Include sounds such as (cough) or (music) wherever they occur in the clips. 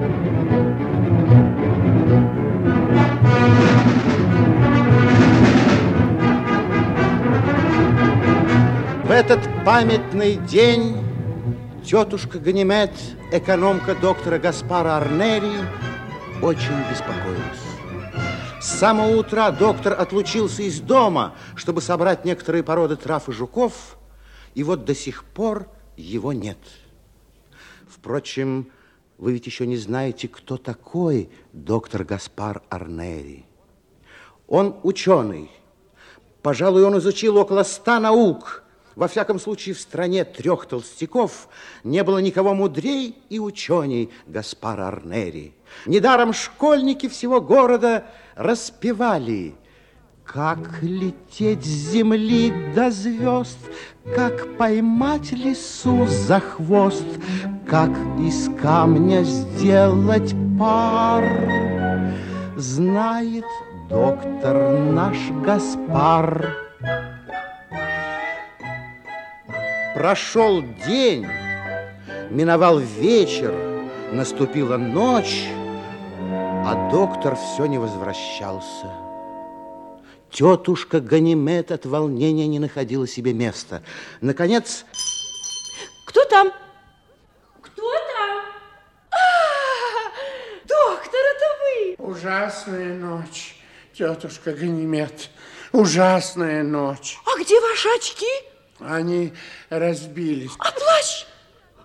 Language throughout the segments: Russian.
В этот памятный день тетушка Ганимед, экономка доктора Гаспара Арнери, очень беспокоилась. С самого утра доктор отлучился из дома, чтобы собрать некоторые породы трав и жуков, и вот до сих пор его нет. Впрочем, вы ведь еще не знаете, кто такой доктор Гаспар Арнери. Он ученый. Пожалуй, он изучил около ста наук – во всяком случае, в стране трех толстяков не было никого мудрей и ученей Гаспара Арнери. Недаром школьники всего города распевали как лететь с земли до звезд, Как поймать лису за хвост, Как из камня сделать пар. Знает доктор наш Гаспар. Прошел день, миновал вечер, наступила ночь, а доктор все не возвращался. Тетушка Ганимед от волнения не находила себе места. Наконец... Кто там? Кто там? А, доктор, это вы! Ужасная ночь, тетушка Ганимед. Ужасная ночь. А где ваши очки? Они разбились. А плащ?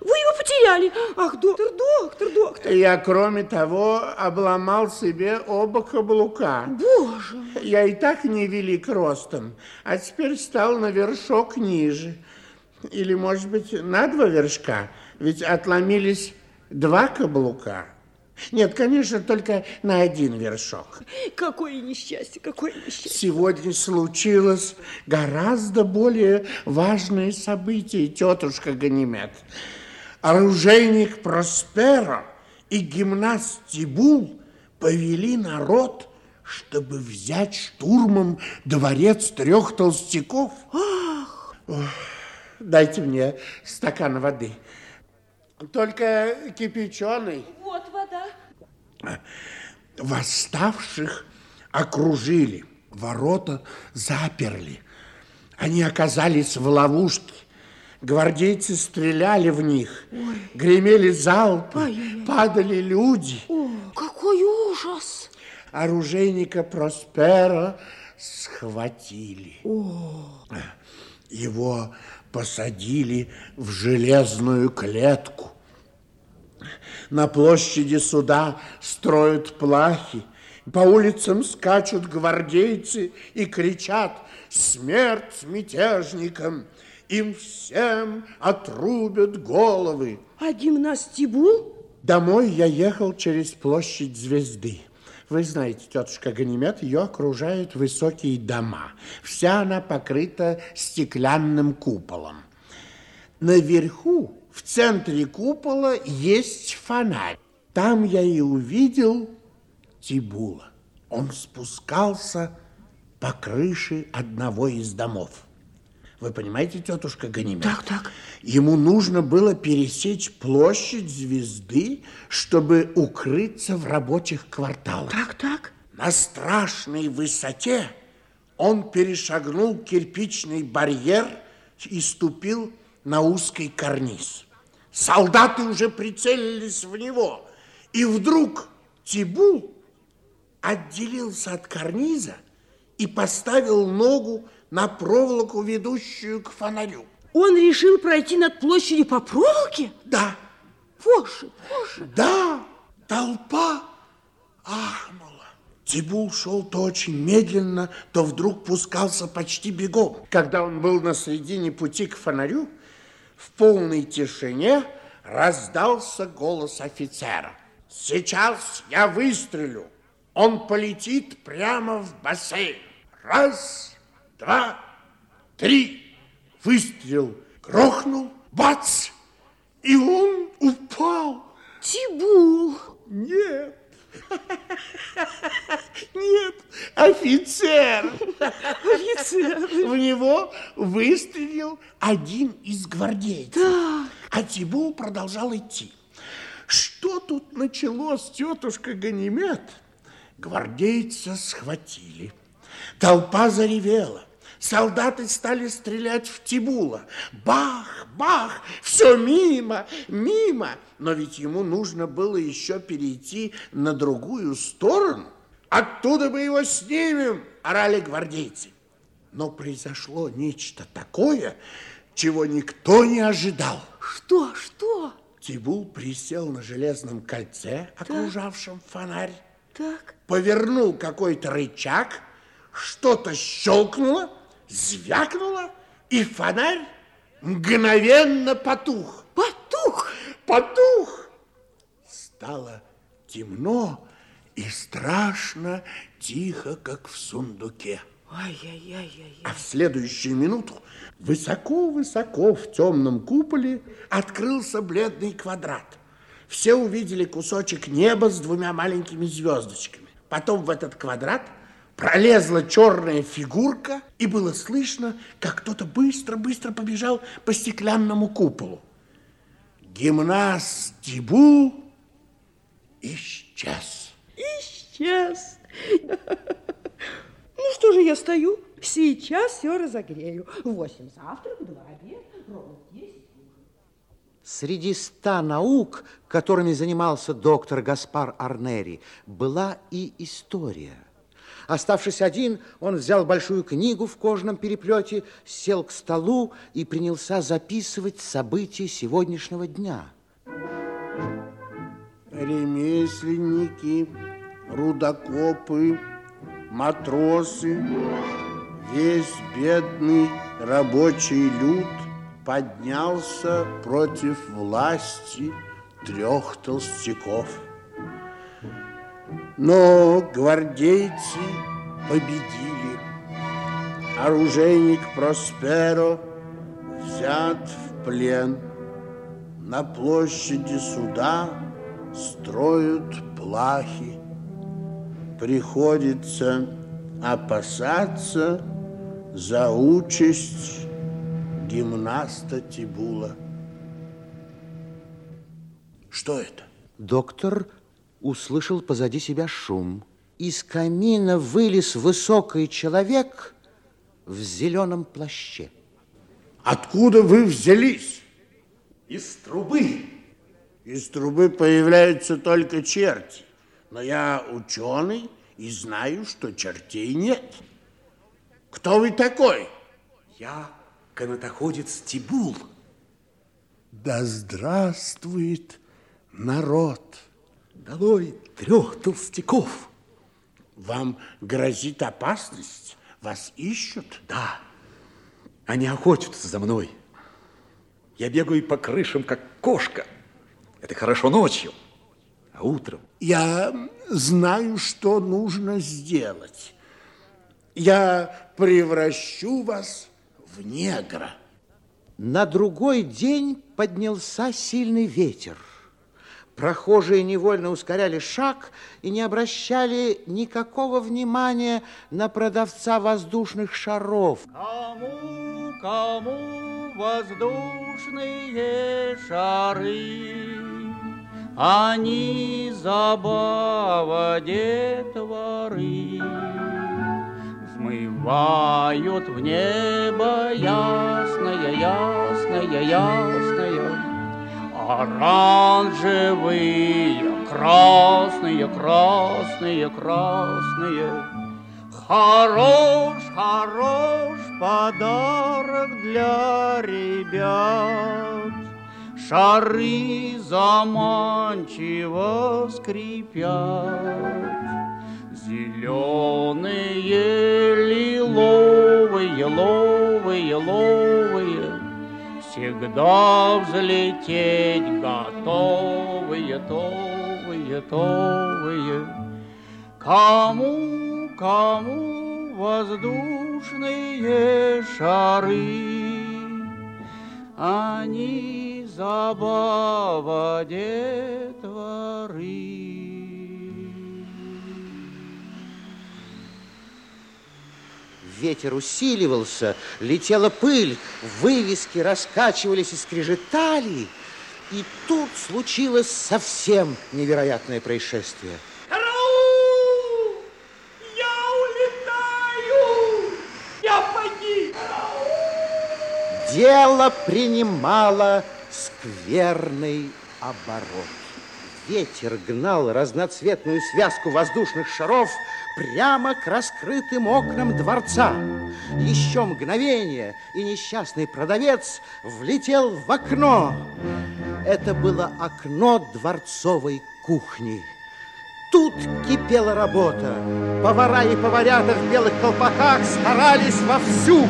Вы его потеряли. Ах, доктор, доктор, доктор. Я, кроме того, обломал себе оба каблука. Боже. Я и так не велик ростом, а теперь стал на вершок ниже. Или, может быть, на два вершка, ведь отломились два каблука. Нет, конечно, только на один вершок. Какое несчастье, какое несчастье. Сегодня случилось гораздо более важное событие, тетушка Ганимед. Оружейник Просперо и гимнаст Тибул повели народ, чтобы взять штурмом дворец трех толстяков. Ах! Дайте мне стакан воды. Только кипяченый. Вот вода. Восставших окружили, ворота заперли. Они оказались в ловушке. Гвардейцы стреляли в них, Ой. гремели залпы, Ой -ой -ой. падали люди. О, какой ужас! Оружейника Проспера схватили. О. Его посадили в железную клетку. На площади суда строят плахи, по улицам скачут гвардейцы и кричат «Смерть мятежникам!» Им всем отрубят головы. А гимнаст Тибул? Домой я ехал через площадь Звезды. Вы знаете, тетушка Ганимед, ее окружают высокие дома. Вся она покрыта стеклянным куполом. Наверху в центре купола есть фонарь. Там я и увидел Тибула. Он спускался по крыше одного из домов. Вы понимаете, тетушка Ганимед? Так, так. Ему нужно было пересечь площадь звезды, чтобы укрыться в рабочих кварталах. Так, так. На страшной высоте он перешагнул кирпичный барьер и ступил на узкий карниз. Солдаты уже прицелились в него. И вдруг Тибул отделился от карниза и поставил ногу на проволоку, ведущую к фонарю. Он решил пройти над площадью по проволоке? Да. Боже, боже. Да, толпа ахнула. Тибул шел то очень медленно, то вдруг пускался почти бегом. Когда он был на середине пути к фонарю, в полной тишине раздался голос офицера. Сейчас я выстрелю. Он полетит прямо в бассейн. Раз, два, три. Выстрел грохнул, бац, и он упал. Тибул. Нет. (laughs) Нет, офицер. Офицер. В него выстрелил один из гвардейцев. Да. А Тибул продолжал идти. Что тут началось, тетушка Ганимед? Гвардейца схватили. Толпа заревела. Солдаты стали стрелять в Тибула. Бах, бах, все мимо, мимо. Но ведь ему нужно было еще перейти на другую сторону. Оттуда мы его снимем, орали гвардейцы. Но произошло нечто такое, чего никто не ожидал. Что, что? Тибул присел на железном кольце, окружавшем фонарь, Так, повернул какой-то рычаг, что-то щелкнуло, звякнуло, и фонарь мгновенно потух. потух. Потух! Стало темно и страшно тихо, как в сундуке. Ай-яй-яй-яй. А в следующую минуту высоко-высоко в темном куполе открылся бледный квадрат. Все увидели кусочек неба с двумя маленькими звездочками. Потом в этот квадрат пролезла черная фигурка, и было слышно, как кто-то быстро-быстро побежал по стеклянному куполу. Гимнаст Тибул исчез. Исчез. (laughs) Ну что же я стою? Сейчас все разогрею. Восемь завтрак, два обед, ровно десять. Среди ста наук, которыми занимался доктор Гаспар Арнери, была и история. Оставшись один, он взял большую книгу в кожаном переплете, сел к столу и принялся записывать события сегодняшнего дня. Ремесленники, рудокопы, матросы, весь бедный рабочий люд поднялся против власти трех толстяков. Но гвардейцы победили. Оружейник Просперо взят в плен. На площади суда строят плахи. Приходится опасаться за участь гимнаста Тибула. Что это? Доктор услышал позади себя шум. Из камина вылез высокий человек в зеленом плаще. Откуда вы взялись? Из трубы. Из трубы появляются только черти. Но я ученый и знаю, что чертей нет. Кто вы такой? Я канатоходец Тибул. Да здравствует народ! Долой трех толстяков. Вам грозит опасность? Вас ищут? Да, они охотятся за мной. Я бегаю по крышам, как кошка. Это хорошо ночью, а утром Я знаю, что нужно сделать. Я превращу вас в негра. На другой день поднялся сильный ветер. Прохожие невольно ускоряли шаг и не обращали никакого внимания на продавца воздушных шаров. Кому, кому воздушные шары, Они забава детворы, Взмывают в небо ясное, ясное, ясное, Оранжевые, красные, красные, красные. Хорош, хорош подарок для ребят. Шары заманчиво скрипят. Зеленые, лиловые, ловые, ловые, Всегда взлететь готовые, товые, товые. Кому, кому воздушные шары, Они забава детворы. Ветер усиливался, летела пыль, вывески раскачивались и скрежетали. И тут случилось совсем невероятное происшествие. Караул! Я улетаю! Я погиб! Дело принимало скверный оборот. Ветер гнал разноцветную связку воздушных шаров прямо к раскрытым окнам дворца. Еще мгновение, и несчастный продавец влетел в окно. Это было окно дворцовой кухни. Тут кипела работа. Повара и поварята в белых колпаках старались вовсю.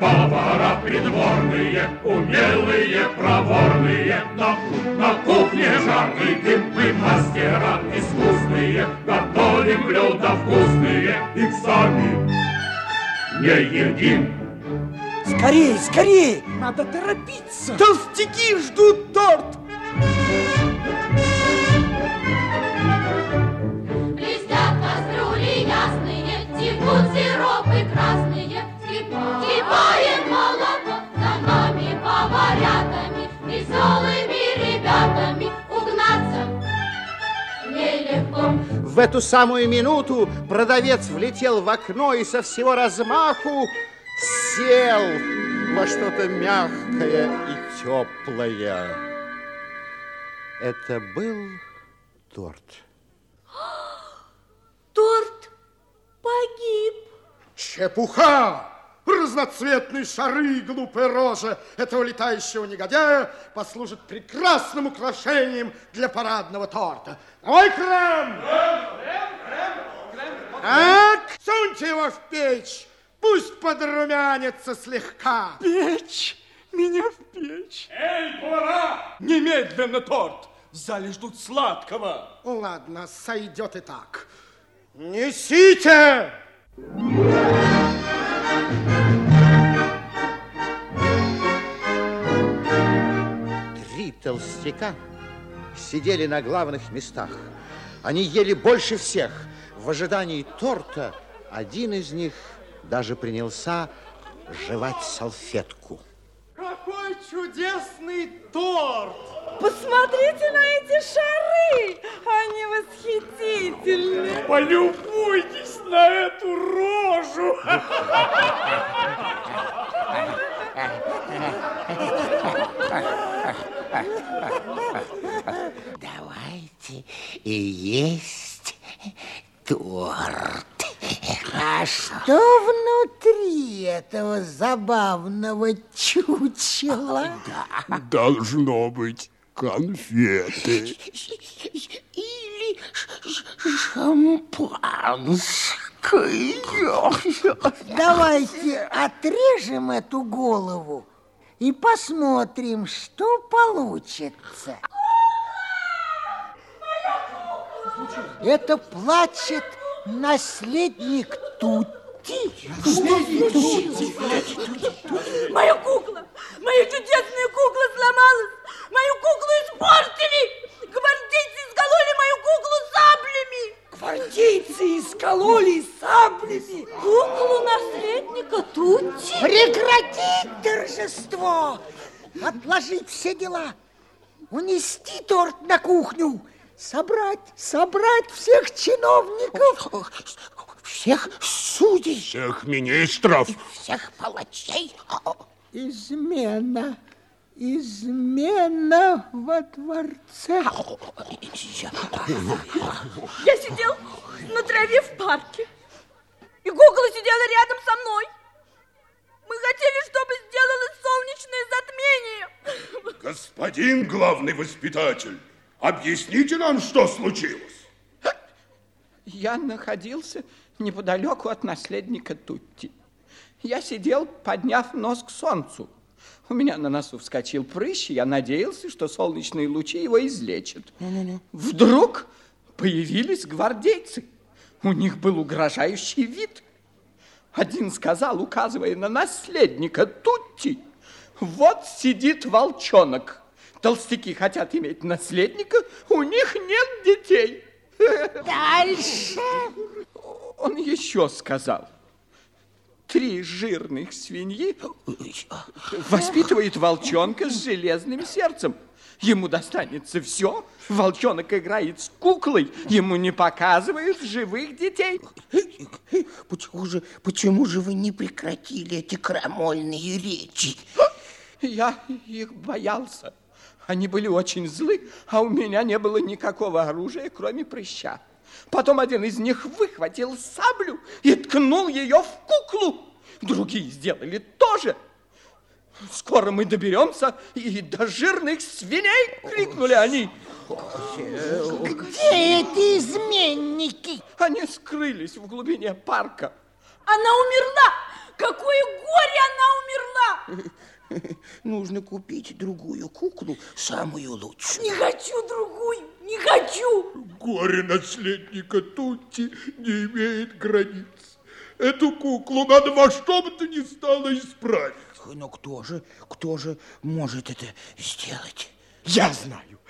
Повара придворные, умелые, проворные, на, на кухне жаркий дым. Мы мастера искусные, готовим блюда вкусные, их сами не едим. Скорей, скорей! Надо торопиться! Толстяки ждут торт! В эту самую минуту продавец влетел в окно и со всего размаху сел во что-то мягкое и теплое. Это был торт. Торт погиб. Чепуха! Разноцветные шары и глупая рожа этого летающего негодяя послужат прекрасным украшением для парадного торта. Давай крем! Так, суньте его в печь. Пусть подрумянится слегка. Печь! Меня в печь! Эй, повара! Немедленно торт! В зале ждут сладкого! Ладно, сойдет и так. Несите! Три толстяка сидели на главных местах. Они ели больше всех. В ожидании торта один из них даже принялся жевать салфетку. Какой чудесный торт! Посмотрите на эти шары! Они восхитительны! Полюбуйтесь на эту рожу! Давайте и есть торт. А что внутри этого забавного чучела? Должно быть конфеты. Или шампанское. Давайте отрежем эту голову и посмотрим, что получится. Это плачет наследник Тути. Моя кукла! Моя чудесная кукла сломалась! Мою куклу испортили! Гвардейцы искололи мою куклу саблями! Гвардейцы искололи саблями! Куклу наследника Тути? Прекратить торжество! Отложить все дела! Унести торт на кухню! Собрать, собрать всех чиновников! Всех судей! Всех министров. Всех палачей! Измена! Измена во дворце! Я сидел на траве в парке, и кукла сидела рядом со мной. Мы хотели, чтобы сделалось солнечное затмение. Господин главный воспитатель, объясните нам, что случилось. Я находился неподалеку от наследника Тутти. Я сидел, подняв нос к солнцу. У меня на носу вскочил прыщ, и я надеялся, что солнечные лучи его излечат. Вдруг появились гвардейцы. У них был угрожающий вид. Один сказал, указывая на наследника Тутти, вот сидит волчонок. Толстяки хотят иметь наследника, у них нет детей. Дальше! Он еще сказал. Три жирных свиньи воспитывает волчонка с железным сердцем. Ему достанется все. Волчонок играет с куклой. Ему не показывают живых детей. Почему же, почему же вы не прекратили эти крамольные речи? Я их боялся. Они были очень злы, а у меня не было никакого оружия, кроме прыща. Потом один из них выхватил саблю и ткнул ее в куклу. Другие сделали то же. Скоро мы доберемся и до жирных свиней, крикнули они. Где эти изменники? Они скрылись в глубине парка. Она умерла! Какое горе она умерла! (laughs) (laughs) Нужно купить другую куклу, самую лучшую. Не хочу другую, не хочу! Горе наследника Тутти не имеет границ. Эту куклу надо во что бы то ни стало исправить. Но кто же, кто же может это сделать? Я знаю.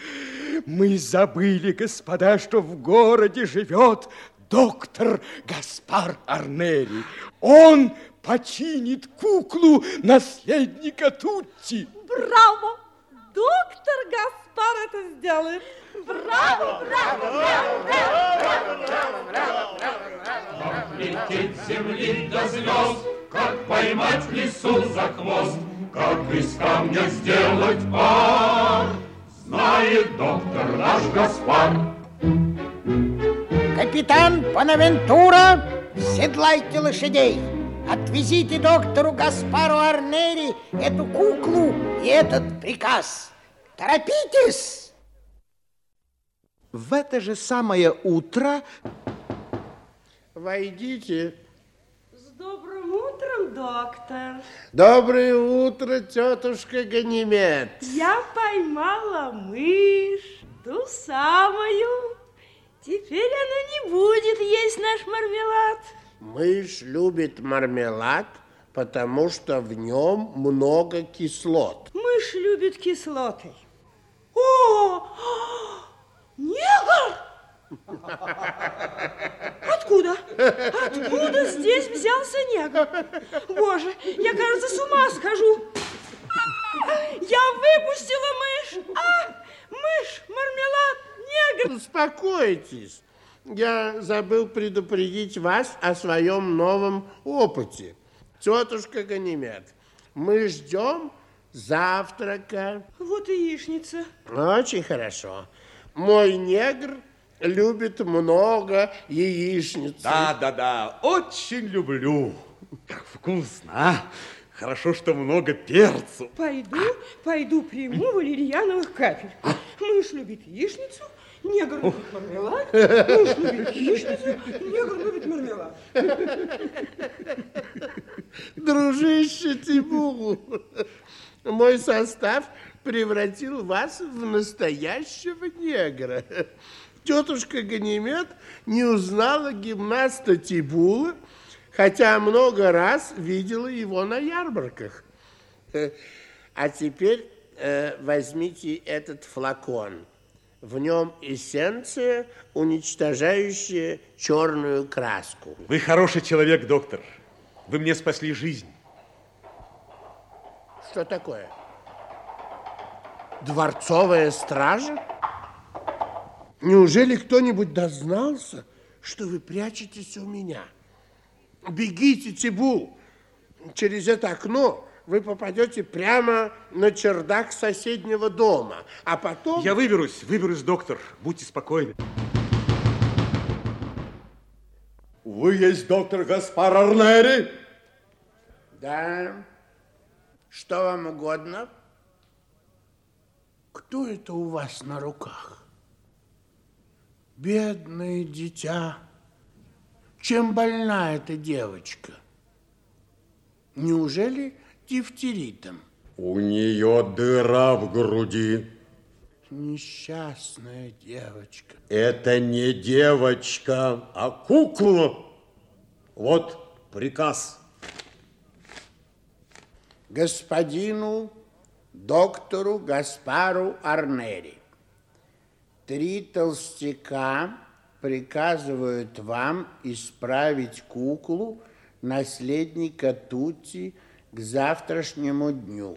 Мы забыли, господа, что в городе живет доктор Гаспар Арнери. Он починит куклу наследника Тутти. Браво! Доктор Гаспар это сделает. Браво, браво, браво, браво, Как лететь земли до звезд, как поймать в лесу за хвост, как из камня сделать пар, знает доктор наш Гаспар. Капитан Бонавентура, седлайте лошадей. Отвезите доктору Гаспару Арнери эту куклу и этот приказ. Торопитесь! В это же самое утро... Войдите. С добрым утром, доктор. Доброе утро, тетушка Ганимед. Я поймала мышь, ту самую. Теперь она не будет есть наш мармелад. Мышь любит мармелад, потому что в нем много кислот. Мышь любит кислоты. О, негр! Откуда? Откуда здесь взялся негр? Боже, я, кажется, с ума схожу. Я выпустила мышь. А, мышь, мармелад, негр. Успокойтесь. Я забыл предупредить вас о своем новом опыте. Тетушка Ганимед, мы ждем завтрака. Вот и яичница. Очень хорошо. Мой негр любит много яичницы. Да, да, да, очень люблю. Как вкусно, а? Хорошо, что много перцу. Пойду, пойду приму валерьяновых капель. Мышь любит яичницу, негр любит мармелад, мышь любит яичницу, негр любит мармелад. Дружище Тимуру, мой состав превратил вас в настоящего негра. Тетушка Ганимед не узнала гимнаста Тибула, хотя много раз видела его на ярмарках. А теперь э, возьмите этот флакон. В нем эссенция, уничтожающая черную краску. Вы хороший человек, доктор. Вы мне спасли жизнь. Что такое? Дворцовая стража? Неужели кто-нибудь дознался, что вы прячетесь у меня? Бегите, Тибул! Через это окно вы попадете прямо на чердак соседнего дома, а потом... Я выберусь, выберусь, доктор. Будьте спокойны. Вы есть доктор Гаспар Арнери? Да. Что вам угодно? Кто это у вас на руках? Бедное дитя. Чем больна эта девочка? Неужели дифтеритом? У нее дыра в груди. Несчастная девочка. Это не девочка, а кукла. Вот приказ. Господину доктору Гаспару Арнери. Три толстяка приказывают вам исправить куклу наследника Тути к завтрашнему дню.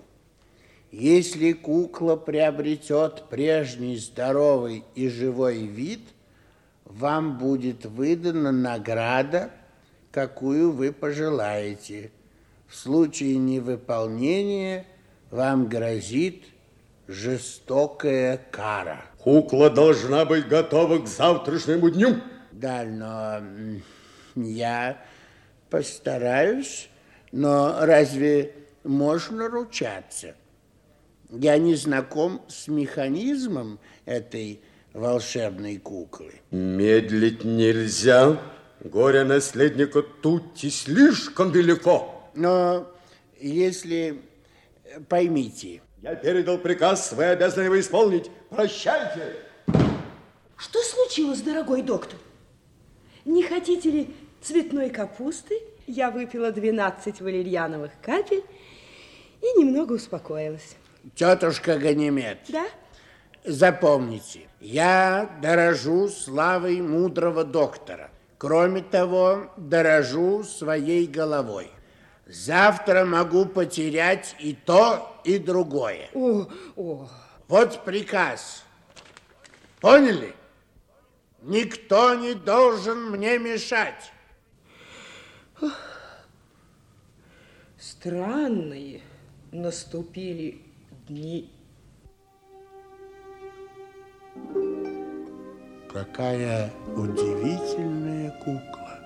Если кукла приобретет прежний здоровый и живой вид, вам будет выдана награда, какую вы пожелаете. В случае невыполнения вам грозит жестокая кара. Кукла должна быть готова к завтрашнему дню. Да, но я постараюсь, но разве можно ручаться? Я не знаком с механизмом этой волшебной куклы. Медлить нельзя. Горе наследника Тутти слишком велико. Но если поймите... Я передал приказ, вы обязаны его исполнить. Прощайте. Что случилось, дорогой доктор? Не хотите ли цветной капусты? Я выпила 12 валерьяновых капель и немного успокоилась. Тетушка Ганимед. Да? Запомните, я дорожу славой мудрого доктора. Кроме того, дорожу своей головой. Завтра могу потерять и то, и другое. О, о. Вот приказ. Поняли? Никто не должен мне мешать. Странные наступили дни. Какая удивительная кукла.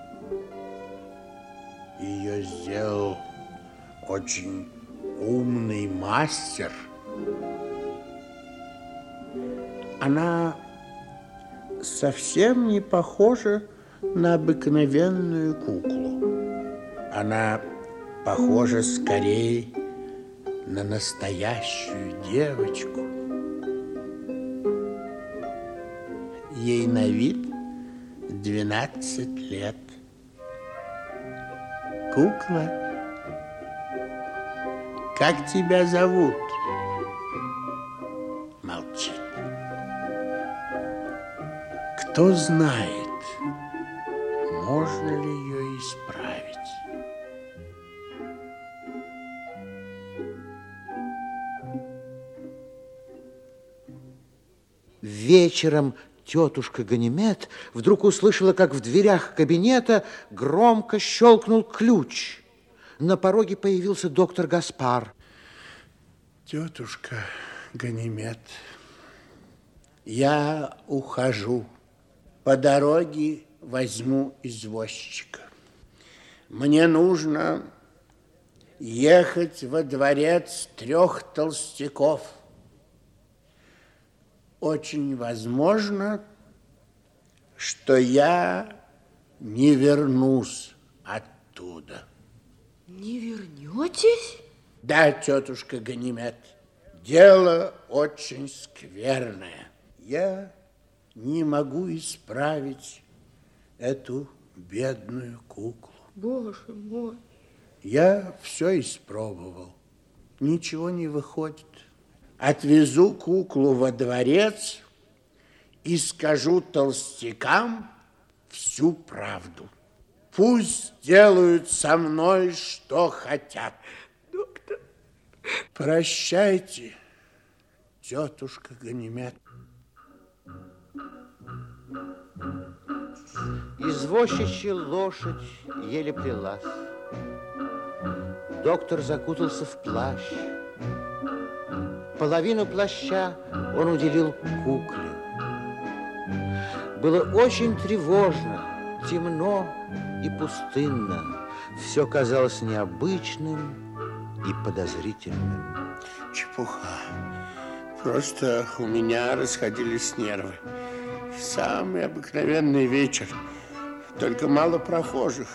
Ее сделал очень умный мастер. Она совсем не похожа на обыкновенную куклу. Она похожа скорее на настоящую девочку. Ей на вид 12 лет. Кукла, как тебя зовут? Молчит. Кто знает, можно ли Вечером тетушка Ганимед вдруг услышала, как в дверях кабинета громко щелкнул ключ. На пороге появился доктор Гаспар. Тетушка Ганимед, я ухожу. По дороге возьму извозчика. Мне нужно ехать во дворец трех толстяков. Очень возможно, что я не вернусь оттуда. Не вернетесь? Да, тетушка Ганимед, дело очень скверное. Я не могу исправить эту бедную куклу. Боже мой. Я все испробовал. Ничего не выходит. Отвезу куклу во дворец и скажу толстякам всю правду. Пусть делают со мной, что хотят. Доктор. Прощайте, тетушка Ганимед. Извозчичья лошадь еле плелась. Доктор закутался в плащ. Половину плаща он уделил кукле. Было очень тревожно, темно и пустынно. Все казалось необычным и подозрительным. Чепуха. Просто у меня расходились нервы. Самый обыкновенный вечер. Только мало прохожих.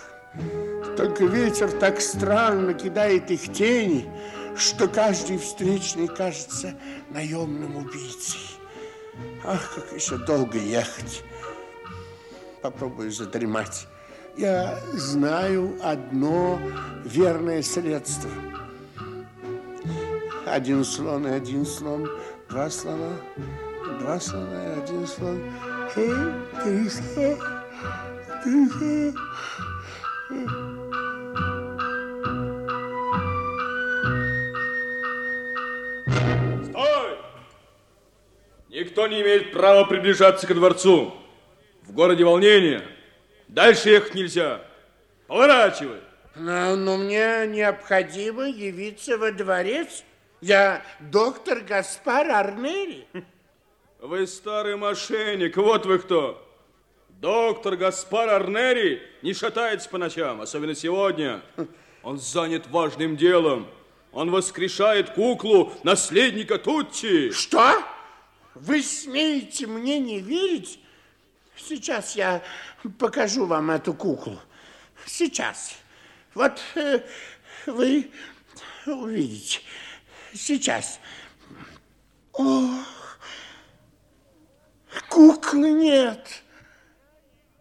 Только ветер так странно кидает их тени, что каждый встречный кажется наемным убийцей. Ах, как еще долго ехать. Попробую задремать. Я знаю одно верное средство. Один слон и один слон, два слона, два слона и один слон, Трясе, трясе. Стой! Никто не имеет права приближаться к дворцу. В городе волнение. Дальше ехать нельзя. Поворачивай. Но, но мне необходимо явиться во дворец. Я доктор Гаспар Арнери. Вы старый мошенник, вот вы кто. Доктор Гаспар Арнери не шатается по ночам, особенно сегодня. Он занят важным делом. Он воскрешает куклу наследника Тутти. Что? Вы смеете мне не верить? Сейчас я покажу вам эту куклу. Сейчас. Вот э, вы увидите. Сейчас. Ох, куклы нет.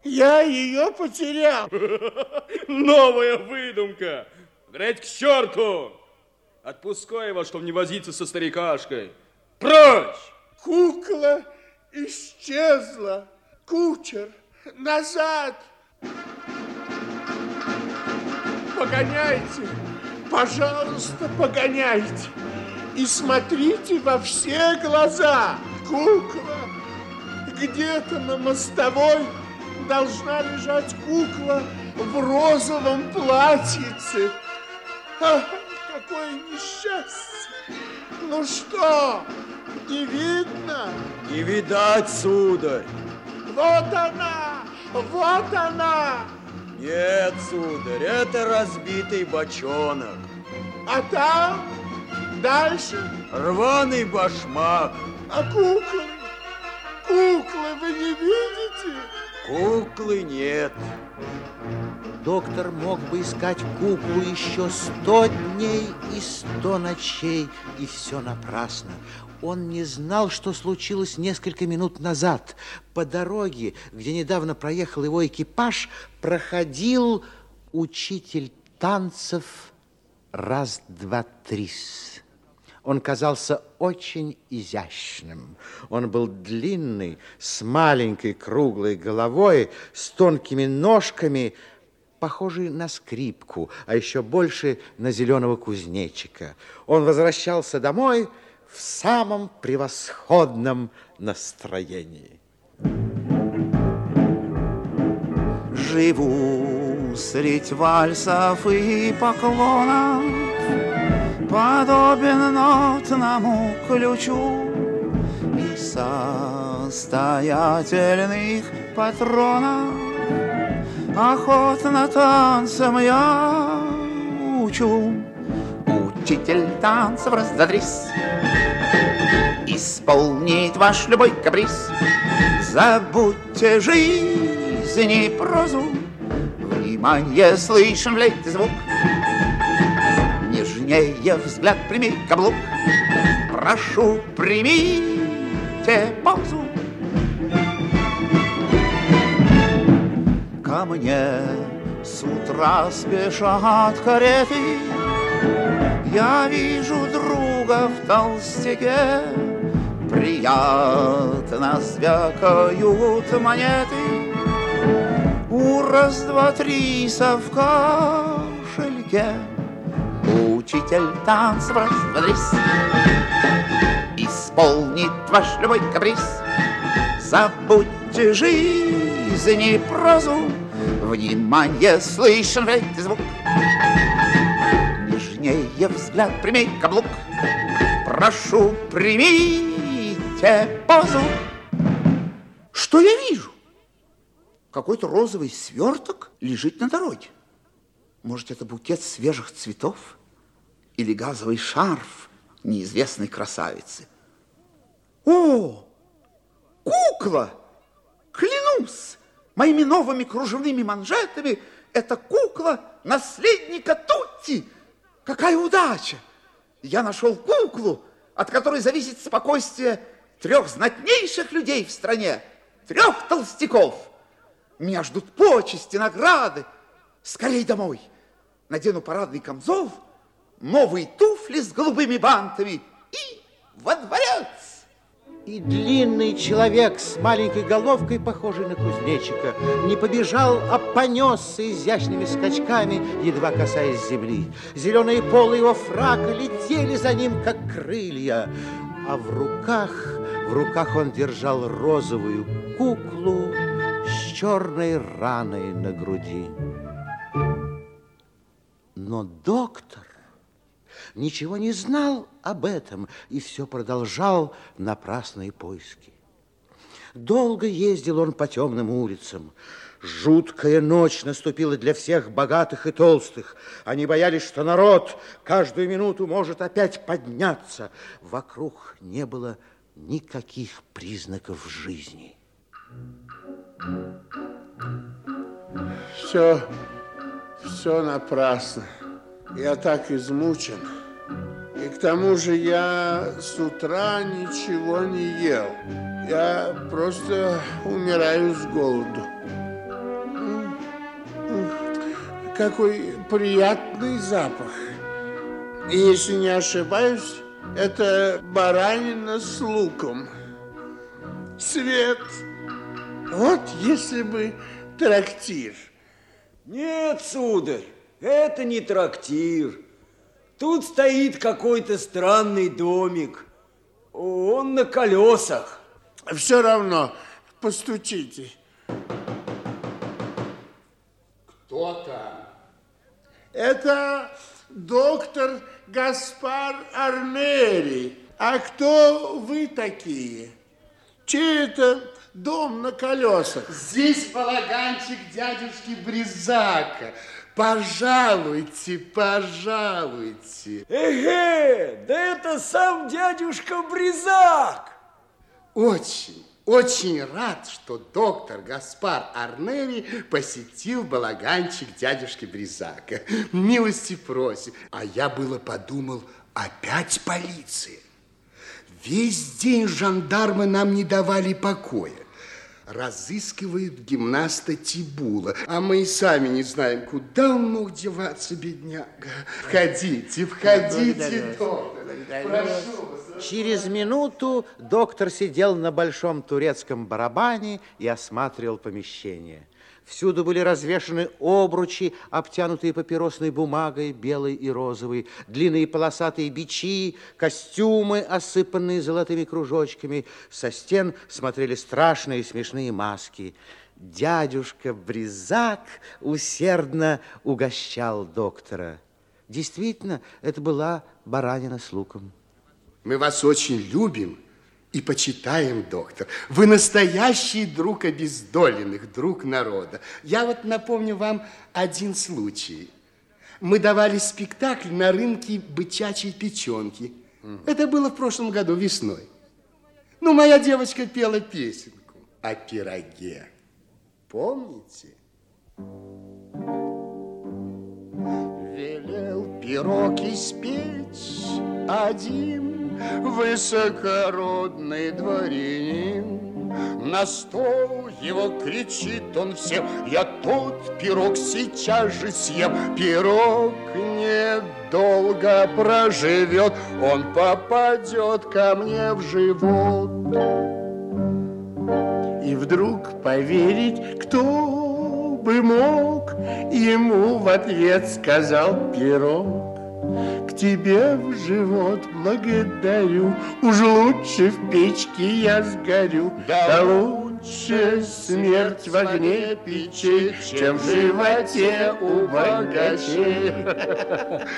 Я ее потерял. (laughs) Новая выдумка. Греть к черту. Отпускай его, чтобы не возиться со старикашкой. Прочь! Кукла исчезла. Кучер, назад! Погоняйте, пожалуйста, погоняйте. И смотрите во все глаза. Кукла, где-то на мостовой должна лежать кукла в розовом платьице. Ах, какое несчастье! Ну что, не видно? Не видать, сударь. Вот она! Вот она! Нет, сударь, это разбитый бочонок. А там? Дальше? Рваный башмак. А куклы? Куклы вы не видите? Куклы нет. Доктор мог бы искать куклу еще сто дней и сто ночей, и все напрасно. Он не знал, что случилось несколько минут назад. По дороге, где недавно проехал его экипаж, проходил учитель танцев раз, два, трис. Он казался очень изящным. Он был длинный, с маленькой круглой головой, с тонкими ножками, похожий на скрипку, а еще больше на зеленого кузнечика. Он возвращался домой в самом превосходном настроении. Живу средь вальсов и поклонов, Подобен нотному ключу И состоятельных патронов Охотно танцем я учу Учитель танцев разодрись Исполнить ваш любой каприз. Забудьте жизнь и прозу. Внимание, слышен в лете звук. Нежнее взгляд прими каблук. Прошу, примите паузу Ко мне с утра спешат кареты Я вижу друга в толстяке Приятно звякают монеты. У раз, два, три совка кошельке. Учитель танцев разводрись Исполнит ваш любой каприз. Забудьте жизнь и прозу Внимание, слышен в эти звук Нежнее взгляд, прими каблук Прошу, примите позу Что я вижу? Какой-то розовый сверток лежит на дороге. Может, это букет свежих цветов? Или газовый шарф неизвестной красавицы? О, кукла! Клянусь, моими новыми кружевными манжетами это кукла наследника Тутти. Какая удача! Я нашел куклу, от которой зависит спокойствие трех знатнейших людей в стране, трех толстяков. Меня ждут почести, награды. Скорей домой. Надену парадный камзол, новые туфли с голубыми бантами и во дворец. И длинный человек с маленькой головкой, похожий на кузнечика, не побежал, а понесся изящными скачками, едва касаясь земли. Зеленые полы его фрака летели за ним, как крылья, а в руках, в руках он держал розовую куклу с черной раной на груди. Но доктор ничего не знал об этом и все продолжал напрасные поиски. Долго ездил он по темным улицам. Жуткая ночь наступила для всех богатых и толстых. Они боялись, что народ каждую минуту может опять подняться. Вокруг не было никаких признаков жизни. Все, все напрасно. Я так измучен. И к тому же я с утра ничего не ел. Я просто умираю с голоду. Какой приятный запах. И если не ошибаюсь, это баранина с луком. Свет. Вот если бы трактир. Нет, сударь, это не трактир. Тут стоит какой-то странный домик. Он на колесах. Все равно, постучите. Кто там? Это доктор Гаспар Арнери. А кто вы такие? Чей это дом на колесах? Здесь балаганчик дядюшки Бризака. Пожалуйте, пожалуйте. Эге, да это сам дядюшка Бризак. Очень, очень рад, что доктор Гаспар Арнери посетил балаганчик дядюшки Бризака. Милости просим. А я было подумал, опять полиция. Весь день жандармы нам не давали покоя разыскивают гимнаста Тибула, а мы и сами не знаем, куда он мог деваться, бедняга. Входите, входите, доктор. Прошу вас. Через минуту доктор сидел на большом турецком барабане и осматривал помещение. Всюду были развешаны обручи, обтянутые папиросной бумагой, белой и розовой, длинные полосатые бичи, костюмы, осыпанные золотыми кружочками. Со стен смотрели страшные смешные маски. Дядюшка Бризак усердно угощал доктора. Действительно, это была баранина с луком. Мы вас очень любим и почитаем, доктор. Вы настоящий друг обездоленных, друг народа. Я вот напомню вам один случай. Мы давали спектакль на рынке бычачьей печенки. Это было в прошлом году весной. Ну, моя девочка пела песенку о пироге. Помните? Велел пирог испечь один высокородный дворянин. На стол его кричит он всем, я тот пирог сейчас же съем. Пирог недолго проживет, он попадет ко мне в живот. И вдруг поверить, кто бы мог, ему в ответ сказал пирог к тебе в живот благодарю. Уж лучше в печке я сгорю, да, да лучше смерть в огне печи, чем в животе у богачей. (laughs)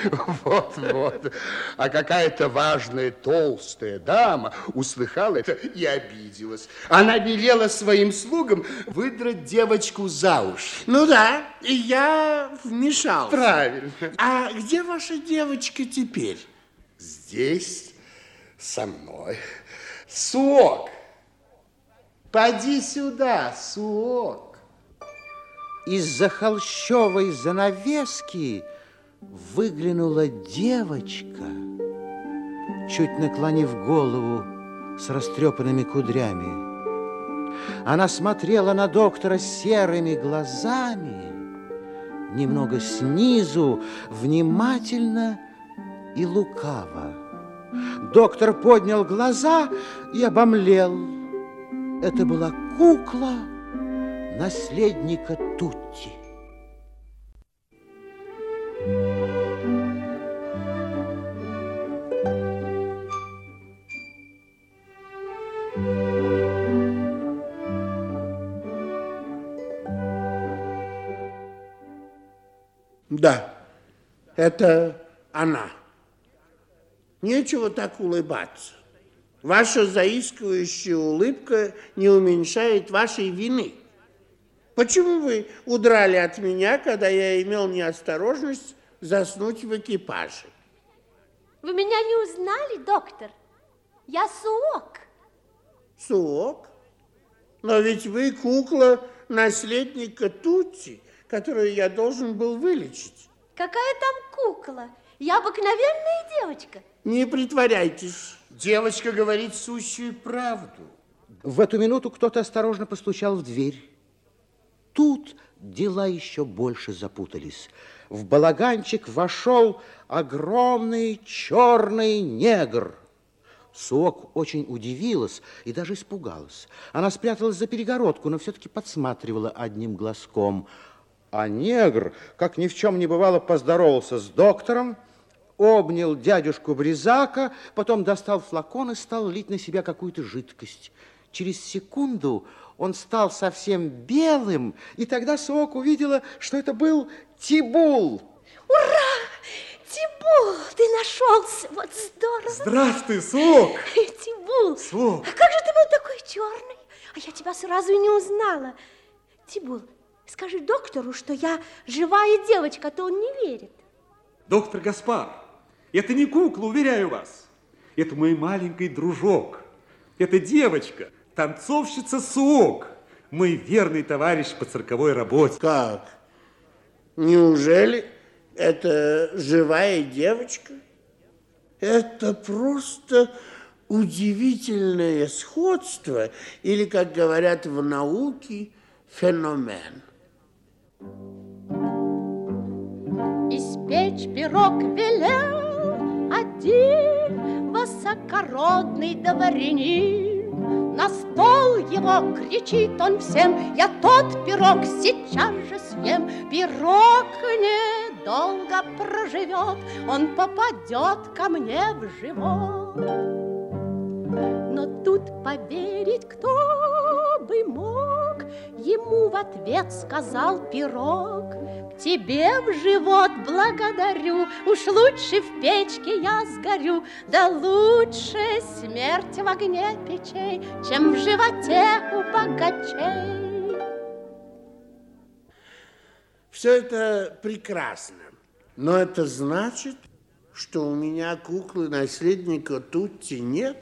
Вот, вот. А какая-то важная толстая дама услыхала это и обиделась. Она велела своим слугам выдрать девочку за уши. Ну да, и я вмешался. Правильно. А где ваша девочка теперь? Здесь со мной. Суок, поди сюда, Суок. Из-за холщовой занавески выглянула девочка, чуть наклонив голову с растрепанными кудрями. Она смотрела на доктора серыми глазами, немного снизу, внимательно и лукаво. Доктор поднял глаза и обомлел. Это была кукла наследника Тутти. Да, это она. Нечего так улыбаться. Ваша заискивающая улыбка не уменьшает вашей вины. Почему вы удрали от меня, когда я имел неосторожность заснуть в экипаже? Вы меня не узнали, доктор? Я Суок. Суок? Но ведь вы кукла наследника Тутти, которую я должен был вылечить. Какая там кукла? Я обыкновенная девочка. Не притворяйтесь. Девочка говорит сущую правду. В эту минуту кто-то осторожно постучал в дверь. Тут дела еще больше запутались. В балаганчик вошел огромный черный негр. Сок очень удивилась и даже испугалась. Она спряталась за перегородку, но все-таки подсматривала одним глазком. А негр, как ни в чем не бывало, поздоровался с доктором, обнял дядюшку Бризака, потом достал флакон и стал лить на себя какую-то жидкость. Через секунду он стал совсем белым, и тогда Сок увидела, что это был Тибул. Ура! Тибул, ты нашелся, вот здорово. Здравствуй, Сок. Тибул. Сок. А как же ты был такой черный? А я тебя сразу и не узнала. Тибул, скажи доктору, что я живая девочка, а то он не верит. Доктор Гаспар, это не кукла, уверяю вас. Это мой маленький дружок. Это девочка, танцовщица Суок, мой верный товарищ по цирковой работе. Как? Неужели это живая девочка? Это просто удивительное сходство, или, как говорят в науке, феномен. Испечь пирог велел один высокородный дворянин. На стол его кричит он всем, я тот пирог сейчас же съем. Пирог недолго проживет, он попадет ко мне в живот. Но тут поверить кто бы мог, ему в ответ сказал пирог. Тебе в живот благодарю, уж лучше в печке я сгорю, да лучше смерть в огне печей, чем в животе у богачей. Все это прекрасно, но это значит, что у меня куклы наследника Тутти нет?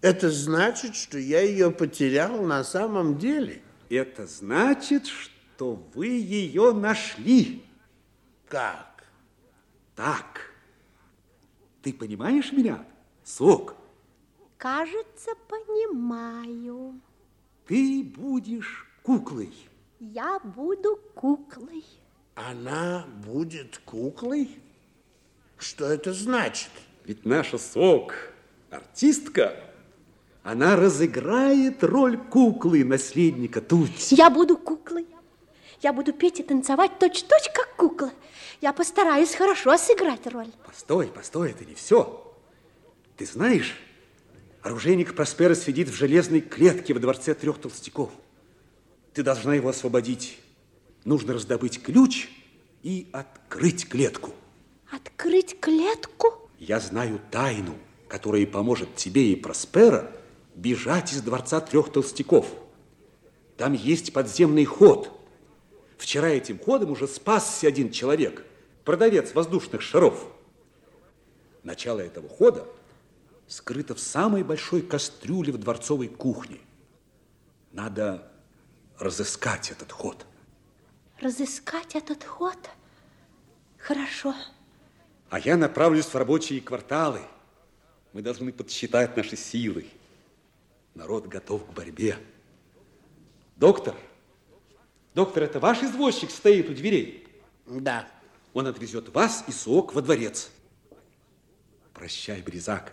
Это значит, что я ее потерял на самом деле? Это значит, что вы ее нашли. Как? Так. Ты понимаешь меня, Сок? Кажется, понимаю. Ты будешь куклой. Я буду куклой. Она будет куклой? Что это значит? Ведь наша Сок, артистка, она разыграет роль куклы наследника Тутти. Я буду куклой. Я буду петь и танцевать точь-точь, как кукла. Я постараюсь хорошо сыграть роль. Постой, постой, это не все. Ты знаешь, оружейник Проспера сидит в железной клетке во дворце трех толстяков. Ты должна его освободить. Нужно раздобыть ключ и открыть клетку. Открыть клетку? Я знаю тайну, которая поможет тебе и Проспера бежать из дворца трех толстяков. Там есть подземный ход. Вчера этим ходом уже спасся один человек, продавец воздушных шаров. Начало этого хода скрыто в самой большой кастрюле в дворцовой кухне. Надо разыскать этот ход. Разыскать этот ход? Хорошо. А я направлюсь в рабочие кварталы. Мы должны подсчитать наши силы. Народ готов к борьбе. Доктор, доктор, это ваш извозчик стоит у дверей? Да. Он отвезет вас и Сок во дворец. Прощай, Бризак.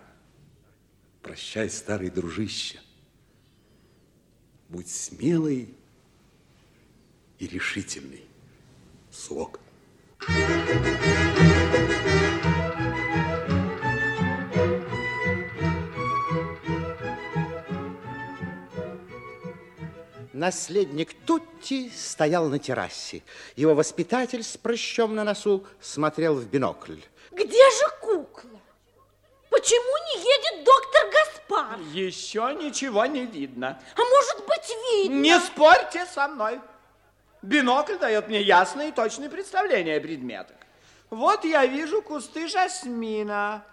Прощай, старый дружище. Будь смелый и решительный, Сок. Наследник Тутти стоял на террасе. Его воспитатель с прыщом на носу смотрел в бинокль. Где же кукла? Почему не едет доктор Гаспар? Еще ничего не видно. А может быть, видно? Не спорьте со мной. Бинокль дает мне ясное и точное представление о предметах. Вот я вижу кусты жасмина,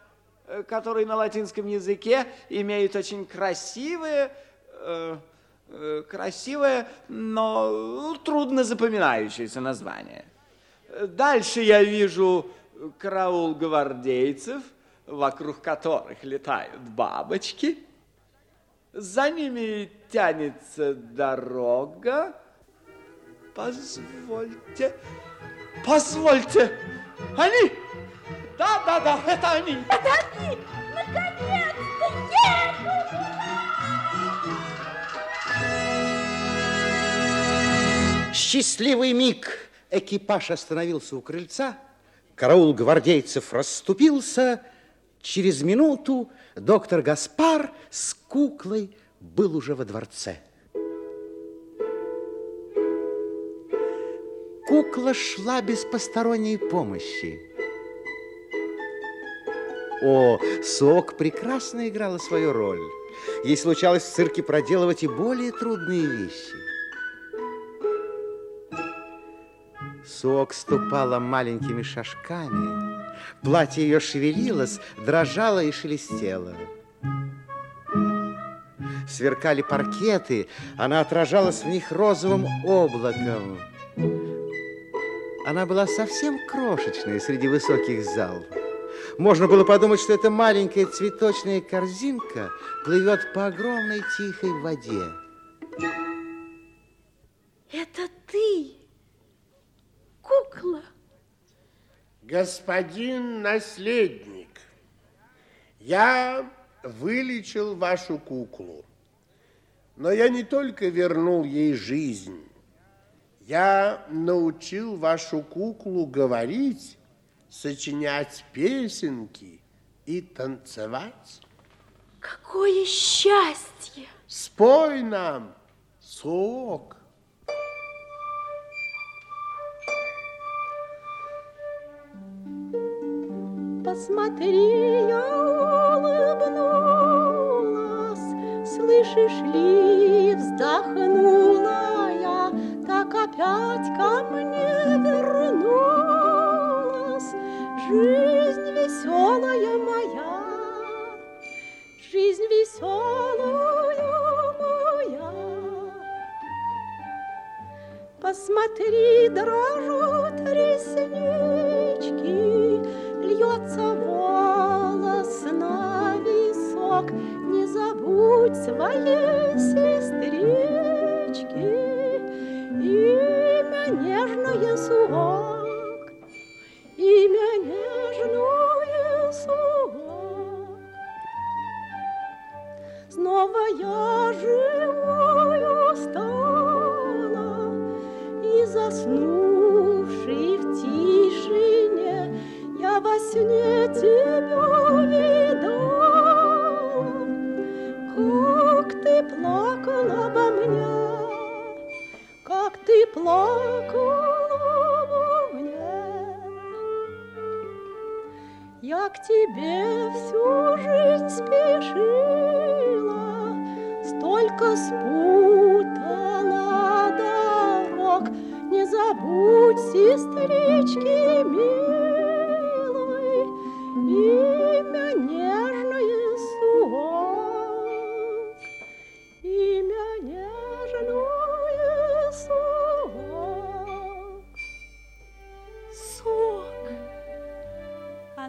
э, которые на латинском языке имеют очень красивые, э, э, красивое, но трудно запоминающееся название. Дальше я вижу караул гвардейцев, вокруг которых летают бабочки. За ними тянется дорога. Позвольте, позвольте, они? Да, да, да, это они. Это они! Наконец-то едут! Счастливый миг. Экипаж остановился у крыльца. Караул гвардейцев расступился. Через минуту доктор Гаспар с куклой был уже во дворце. Кукла шла без посторонней помощи. О, Сок прекрасно играла свою роль. Ей случалось в цирке проделывать и более трудные вещи. Сок ступала маленькими шажками. Платье ее шевелилось, дрожало и шелестело. Сверкали паркеты, она отражалась в них розовым облаком. Она была совсем крошечной среди высоких залов. Можно было подумать, что эта маленькая цветочная корзинка плывет по огромной тихой воде. Это ты, кукла. Господин наследник, я вылечил вашу куклу, но я не только вернул ей жизнь, я научил вашу куклу говорить, сочинять песенки и танцевать. Какое счастье! Спой нам, сок. Посмотри, я улыбнулась, Слышишь ли, вздохнула я, Так опять ко мне вернулась. Жизнь веселая моя, Жизнь веселая моя. Посмотри, дрожат реснички, висок. Не забудь своей сестрички Имя нежное сок, Имя нежное сок. Снова я живою стала И заснувший в тишине Я во сне плакала обо мне. Как ты плакала обо мне. Я к тебе всю жизнь спешила, Столько спутала дорог. Не забудь, сестрички милой,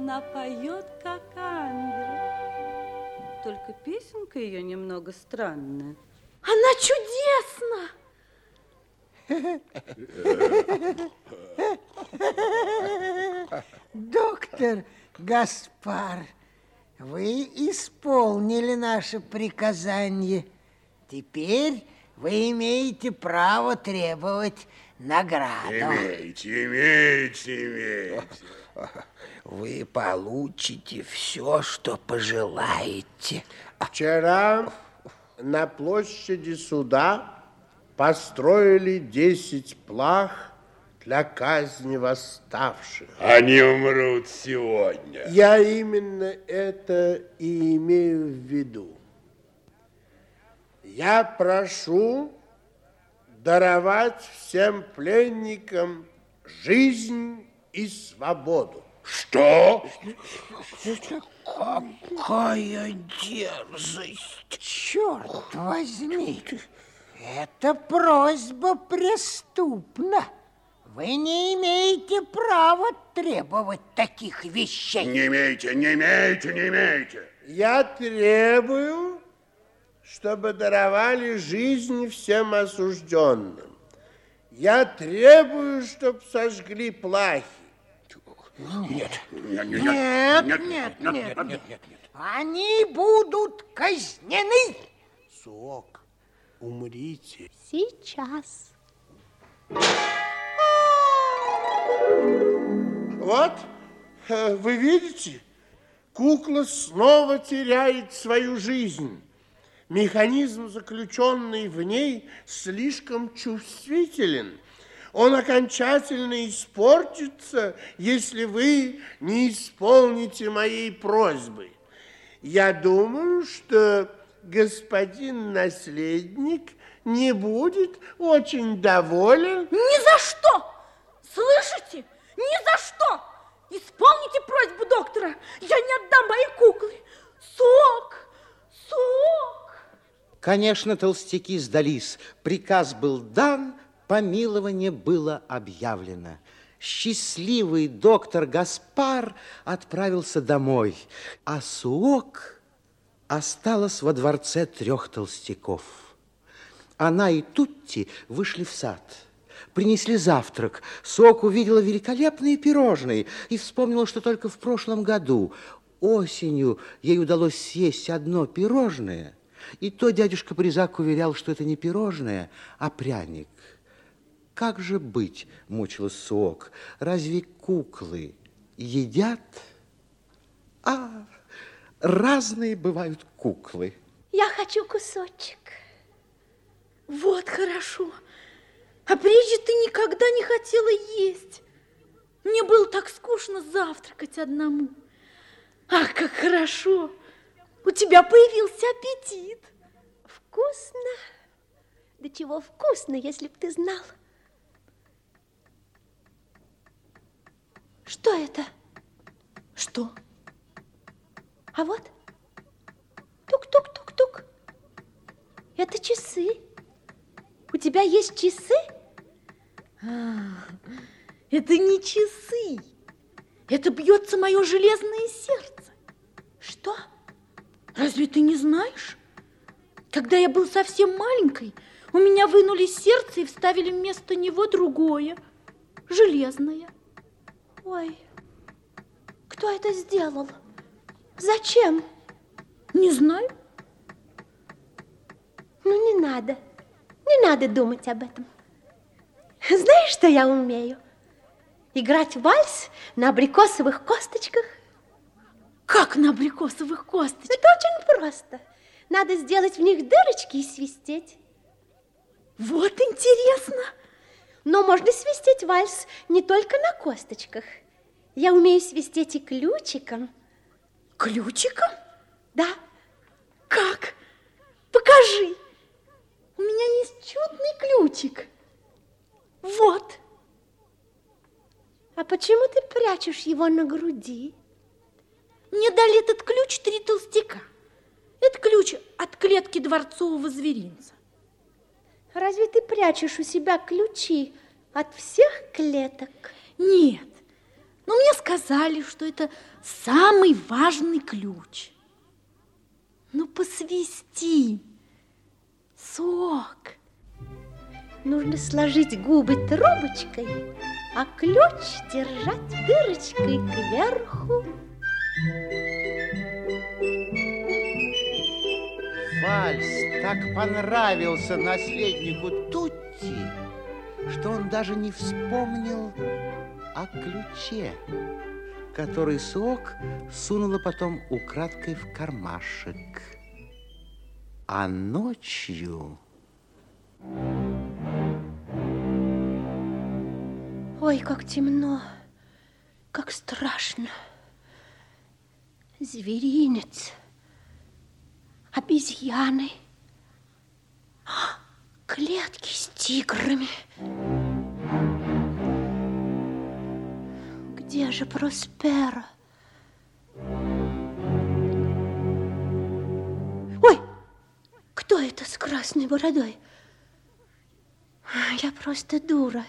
Она поет, как ангел. Только песенка ее немного странная. Она чудесна! Доктор Гаспар, Вы исполнили наше приказание. Теперь вы имеете право требовать награду. Имейте, имейте, имейте. Вы получите все, что пожелаете. Вчера на площади суда построили 10 плах для казни восставших. Они умрут сегодня. Я именно это и имею в виду. Я прошу даровать всем пленникам жизнь и свободу. Что? Какая дерзость! Черт возьми! Эта просьба преступна. Вы не имеете права требовать таких вещей. Не имеете, не имеете, не имеете. Я требую, чтобы даровали жизнь всем осужденным. Я требую, чтобы сожгли плахи. Нет, нет, Нет, нет, нет, нет, нет, нет. Они будут казнены. Сок, умрите. Сейчас. Вот, э, вы видите, кукла снова теряет свою жизнь. Механизм, заключенный в ней, слишком чувствителен. Он окончательно испортится, если вы не исполните моей просьбы. Я думаю, что господин наследник не будет очень доволен. Ни за что! Слышите? Ни за что! Исполните просьбу доктора. Я не отдам мои куклы. Сок! Сок! Конечно, толстяки сдались. Приказ был дан, помилование было объявлено. Счастливый доктор Гаспар отправился домой, а Суок осталась во дворце трех толстяков. Она и Тутти вышли в сад. Принесли завтрак. Сок увидела великолепные пирожные и вспомнила, что только в прошлом году осенью ей удалось съесть одно пирожное, и то дядюшка Бризак уверял, что это не пирожное, а пряник. Как же быть, мучилась Сок, разве куклы едят? А, разные бывают куклы. Я хочу кусочек. Вот хорошо. А прежде ты никогда не хотела есть. Мне было так скучно завтракать одному. Ах, как хорошо. У тебя появился аппетит. Вкусно. Да чего вкусно, если б ты знал. Что это? Что? А вот. Тук-тук-тук-тук. Это часы. У тебя есть часы? А, это не часы. Это бьется мое железное сердце. Что? Разве ты не знаешь? Когда я был совсем маленькой, у меня вынули сердце и вставили вместо него другое, железное. Ой, кто это сделал? Зачем? Не знаю. Ну, не надо. Не надо думать об этом. Знаешь, что я умею? Играть вальс на абрикосовых косточках. Как на абрикосовых косточках? Это очень просто. Надо сделать в них дырочки и свистеть. Вот интересно. Но можно свистеть вальс не только на косточках. Я умею свистеть и ключиком. Ключиком? Да. Как? Покажи. У меня есть чудный ключик. Вот. А почему ты прячешь его на груди? Мне дали этот ключ три толстяка. Это ключ от клетки дворцового зверинца. Разве ты прячешь у себя ключи от всех клеток? Нет. Но мне сказали, что это самый важный ключ. Ну, посвисти. Сок. Нужно сложить губы трубочкой, а ключ держать дырочкой кверху. Вальс так понравился наследнику Тутти, что он даже не вспомнил о ключе, который Сок сунула потом украдкой в кармашек. А ночью... Ой, как темно, как страшно. Зверинец, обезьяны, а, клетки с тиграми. Где же Проспера? Ой, кто это с красной бородой? Я просто дура.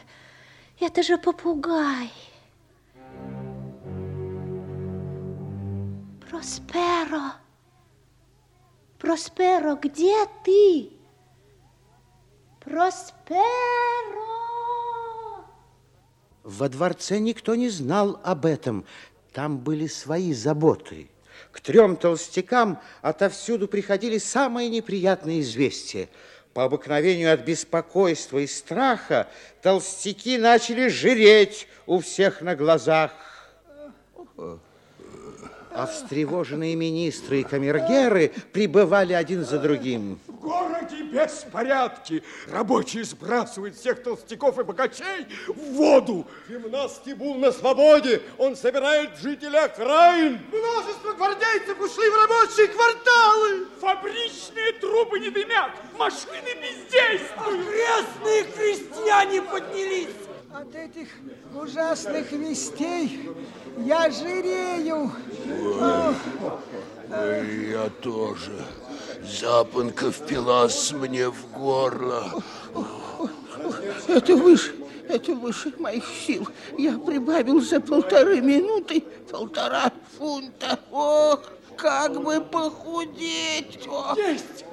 Это же попугай. Просперо. Просперо, где ты? Просперо. Во дворце никто не знал об этом. Там были свои заботы. К трем толстякам отовсюду приходили самые неприятные известия. По обыкновению от беспокойства и страха толстяки начали жиреть у всех на глазах. А встревоженные министры и камергеры прибывали один за другим. В городе беспорядки. Рабочие сбрасывают всех толстяков и богачей в воду. Гимнаст-тибул на свободе. Он собирает жителей окраин. Множество гвардейцев ушли в рабочие кварталы. Фабричные трубы не дымят, машины бездействуют. Окрестные крестьяне поднялись. От этих ужасных вестей я жирею. Я тоже. Запонка впилась мне в горло. Это выше, это выше моих сил. Я прибавил за полторы минуты полтора фунта. Ох, как бы похудеть. Ох. Есть,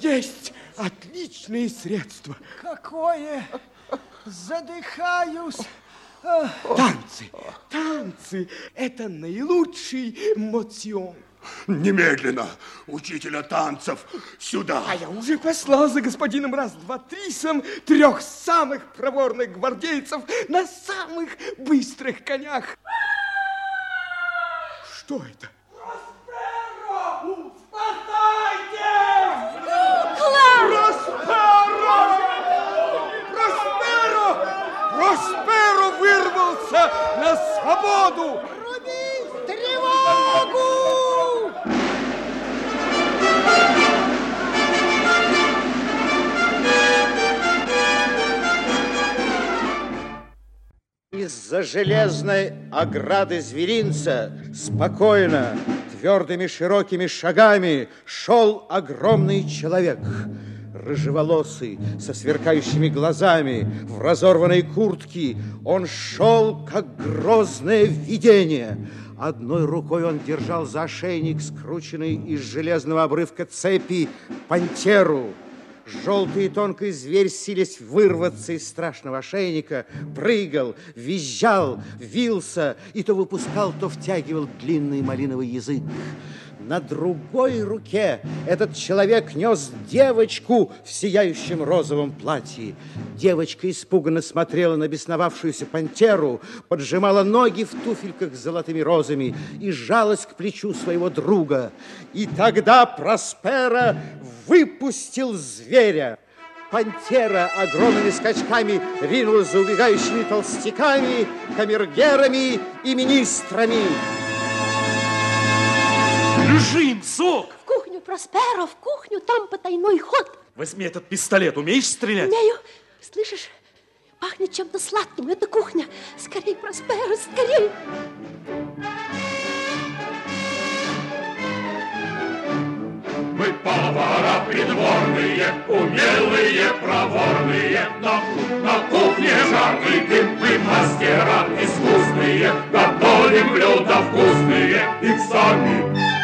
есть отличные средства. Какое? Задыхаюсь. Танцы, танцы – это наилучший моцион. Немедленно учителя танцев сюда. А я уже послал за господином раз, два, трисом трех самых проворных гвардейцев на самых быстрых конях. Что это? Просперо! Просперо! Просперо вырвался на свободу! Тревогу! Из-за железной ограды зверинца спокойно, твердыми широкими шагами шел огромный человек. Рыжеволосый, со сверкающими глазами, в разорванной куртке, он шел, как грозное видение. Одной рукой он держал за ошейник, скрученный из железного обрывка цепи, пантеру. Желтый и тонкий зверь, силясь вырваться из страшного ошейника, прыгал, визжал, вился и то выпускал, то втягивал длинный малиновый язык. На другой руке этот человек нес девочку в сияющем розовом платье. Девочка испуганно смотрела на бесновавшуюся пантеру, поджимала ноги в туфельках с золотыми розами и жалась к плечу своего друга. И тогда Проспера выпустил зверя. Пантера огромными скачками ринулась за убегающими толстяками, камергерами и министрами. Бежим, сок! В кухню, Просперо, в кухню, там потайной ход. Возьми этот пистолет, умеешь стрелять? Умею. Слышишь, пахнет чем-то сладким. Это кухня. Скорей, Просперо, скорей. Мы повара придворные, умелые, проворные. На, на кухне жаркий дым, мы мастера искусные. Готовим блюда вкусные, их сами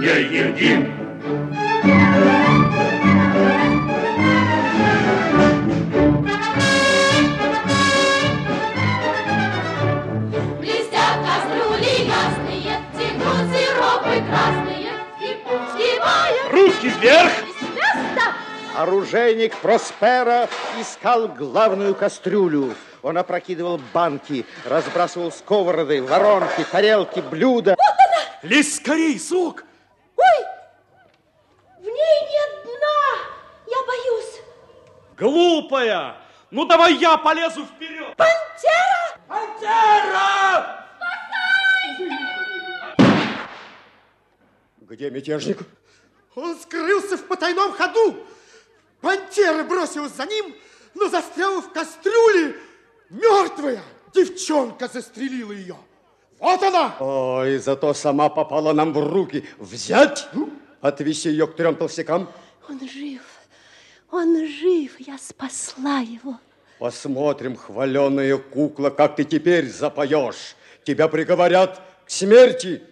не едим. Блестят кастрюли ясные, текут сиропы красные. Скипаем, Руки вверх! Оружейник Проспера искал главную кастрюлю. Он опрокидывал банки, разбрасывал сковороды, воронки, тарелки, блюда. Вот она! Лезь скорей, сок! Ой! В ней нет дна! Я боюсь. Глупая! Ну, давай я полезу вперед! Пантера! Пантера! Где мятежник? Он скрылся в потайном ходу. Пантера бросилась за ним, но застряла в кастрюле. Мертвая девчонка застрелила ее. Вот она! Ой, зато сама попала нам в руки. Взять, отвезти ее к трем толстякам. Он жив. Он жив. Я спасла его. Посмотрим, хваленая кукла, как ты теперь запоешь. Тебя приговорят к смерти.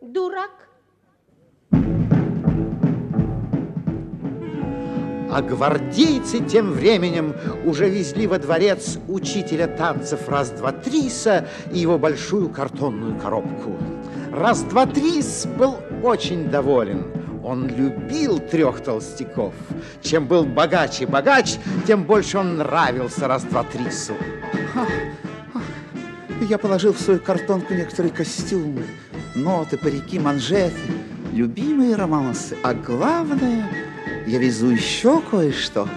Дурак. А гвардейцы тем временем уже везли во дворец учителя танцев раз-два-триса и его большую картонную коробку. Раз-два-трис был очень доволен. Он любил трех толстяков. Чем был богаче богач, тем больше он нравился раз-два-трису. Я положил в свою картонку некоторые костюмы, ноты, парики, манжеты, любимые романсы. А главное, я везу еще кое-что.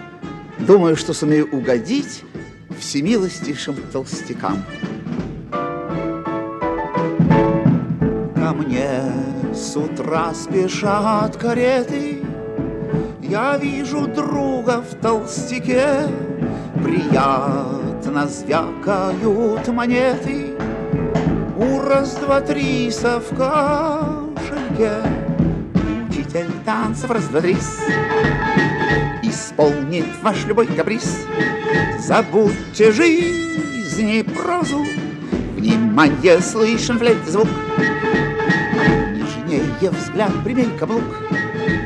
Думаю, что сумею угодить всемилостившим толстякам. Ко мне с утра спешат кареты, Я вижу друга в толстяке, Приятно звякают монеты, У раз-два-три в кошельке. Учитель танцев раз-два-трис Исполнит ваш любой каприз. Забудьте жизни прозу, Внимание, слышен флейт звук. Нежнее взгляд, примей каблук.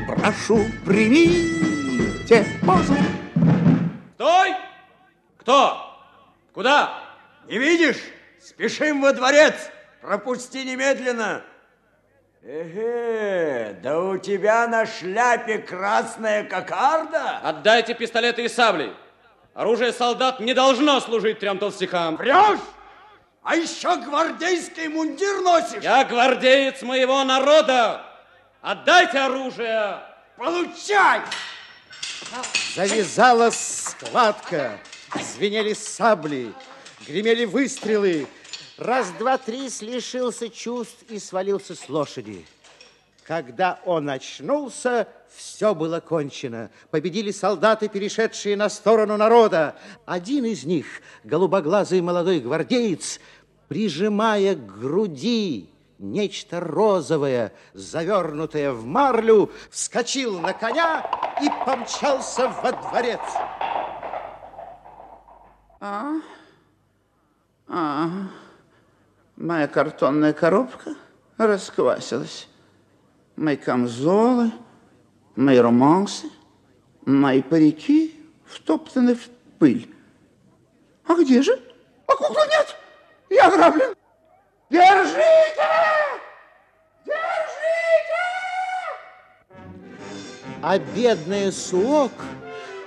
Прошу, примите позу. Стой! Кто? Куда? Не видишь? Спешим во дворец. Пропусти немедленно. Эге, да у тебя на шляпе красная кокарда? Отдайте пистолеты и сабли. Оружие солдат не должно служить трем толстякам. Врешь? А еще гвардейский мундир носишь? Я гвардеец моего народа. Отдайте оружие. Получай! Завязалась схватка, звенели сабли, гремели выстрелы. Раз, два, три лишился чувств и свалился с лошади. Когда он очнулся, все было кончено. Победили солдаты, перешедшие на сторону народа. Один из них, голубоглазый молодой гвардеец, прижимая к груди нечто розовое, завернутое в марлю, вскочил на коня и помчался во дворец. А? А, моя картонная коробка расквасилась. Мои камзолы, мои романсы, мои парики втоптаны в пыль. А где же? А куклы нет! Я ограблен! Держите! Держите! А бедная Суок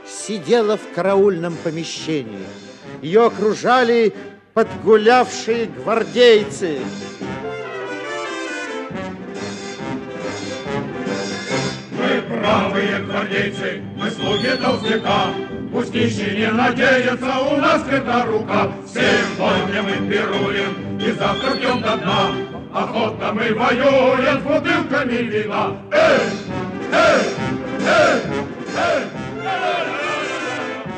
сидела в караульном помещении. Ее окружали подгулявшие гвардейцы. Мы бравые гвардейцы, мы слуги толстяка, Пусть нищий не надеется, у нас крепка рука. Сегодня мы пируем и завтра пьем до дна. Охотно мы воюем с бутылками вина. Эй, эй, эй, эй!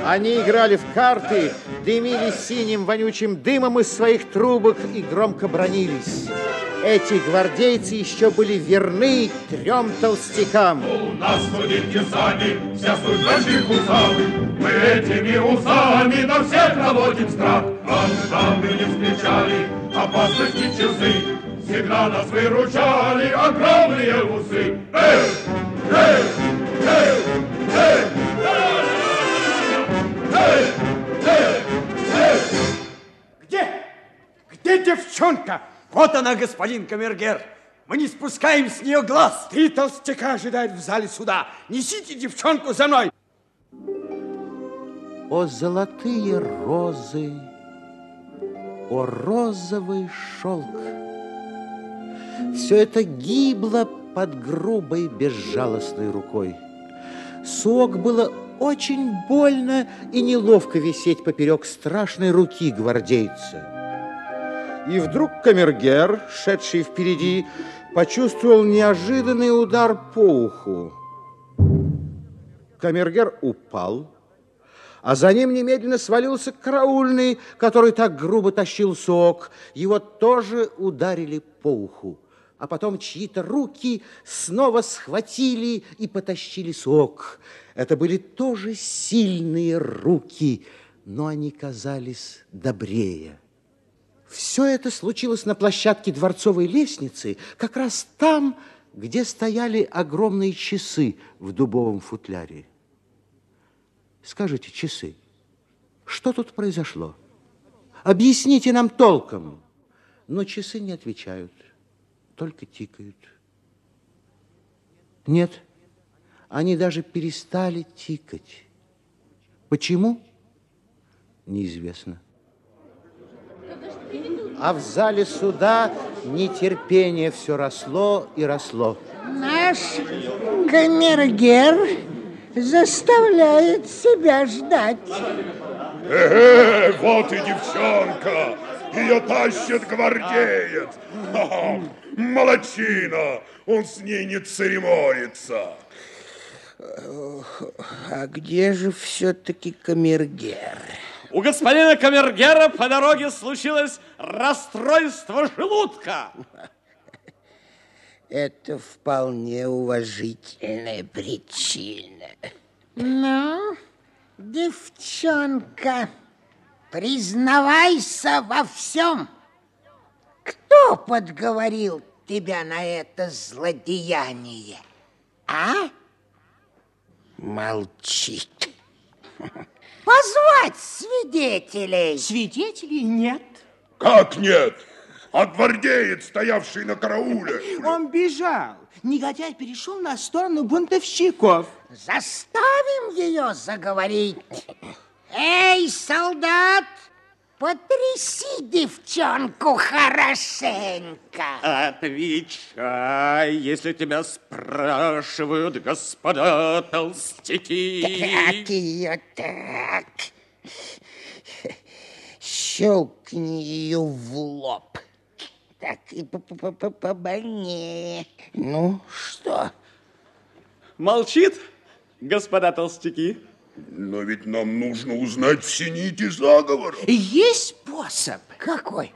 Они играли в карты, дымили синим вонючим дымом из своих трубок и громко бронились. Эти гвардейцы еще были верны трем толстякам. У нас, судите сами, вся суть наших усами. Мы этими усами на всех наводим страх. Когда мы не встречали опасности часы, всегда нас выручали огромные усы. Эй, эй, эй, эй! Эй, эй, эй! Где? Где девчонка? Вот она, господин камергер. Мы не спускаем с нее глаз. Три толстяка ожидают в зале суда. Несите девчонку за мной. о золотые розы, о розовый шелк. Все это гибло под грубой, безжалостной рукой. Сок было очень больно и неловко висеть поперек страшной руки гвардейца. И вдруг камергер, шедший впереди, почувствовал неожиданный удар по уху. Камергер упал, а за ним немедленно свалился караульный, который так грубо тащил сок. Его тоже ударили по уху. А потом чьи-то руки снова схватили и потащили сок. Это были тоже сильные руки, но они казались добрее. Все это случилось на площадке дворцовой лестницы, как раз там, где стояли огромные часы в дубовом футляре. Скажите, часы, что тут произошло? Объясните нам толком. Но часы не отвечают, только тикают. Нет, они даже перестали тикать. Почему? Неизвестно. А в зале суда нетерпение все росло и росло. Наш камергер заставляет себя ждать. Э, -э вот и девчонка. Ее тащит гвардеец. Ха молодчина. Он с ней не церемонится. А где же все-таки камергер? У господина камергера по дороге случилось расстройство желудка. (laughs) Это вполне уважительная причина. Ну, девчонка, признавайся во всем. Кто подговорил тебя на это злодеяние, а? Молчит. Позвать свидетелей. Свидетелей нет. Как нет? А гвардеец, стоявший на карауле? Он бежал. Негодяй перешел на сторону бунтовщиков. Заставим ее заговорить. Эй, солдат, потряси девчонку хорошенько. Отвечай, если тебя спрашивают, господа толстяки. Так ее так. Щелкни ее в лоб. Так и побольнее. Ну, что? Молчит, господа толстяки? Но ведь нам нужно узнать все нити заговора. Есть способ. Какой?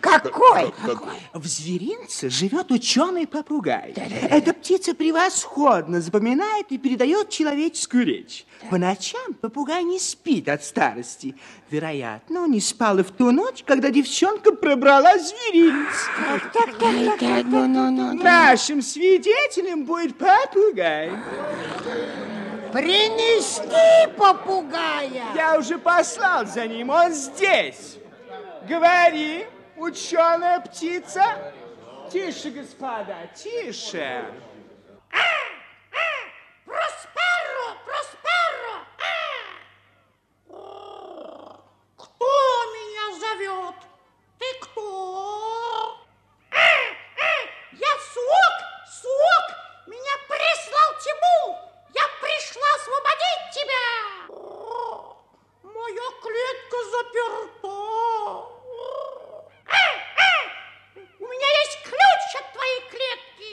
Какой? Какой? В зверинце живет ученый-попугай. Эта птица превосходно запоминает и передает человеческую речь. По ночам попугай не спит от старости. Вероятно, он не спал и в ту ночь, когда девчонка пробрала зверинец. Так, так, так, так, ну, ну, ну. Нашим свидетелем будет попугай. Принести попугая. Я уже послал за ним, он здесь. Говори, ученая птица. Тише, господа, тише. Просперо, Просперо! Кто меня зовет? Ты кто? Я Сок, Сок! Меня прислал Тимур! Я пришла освободить тебя! Моя клетка заперта. У меня есть ключ от твоей клетки.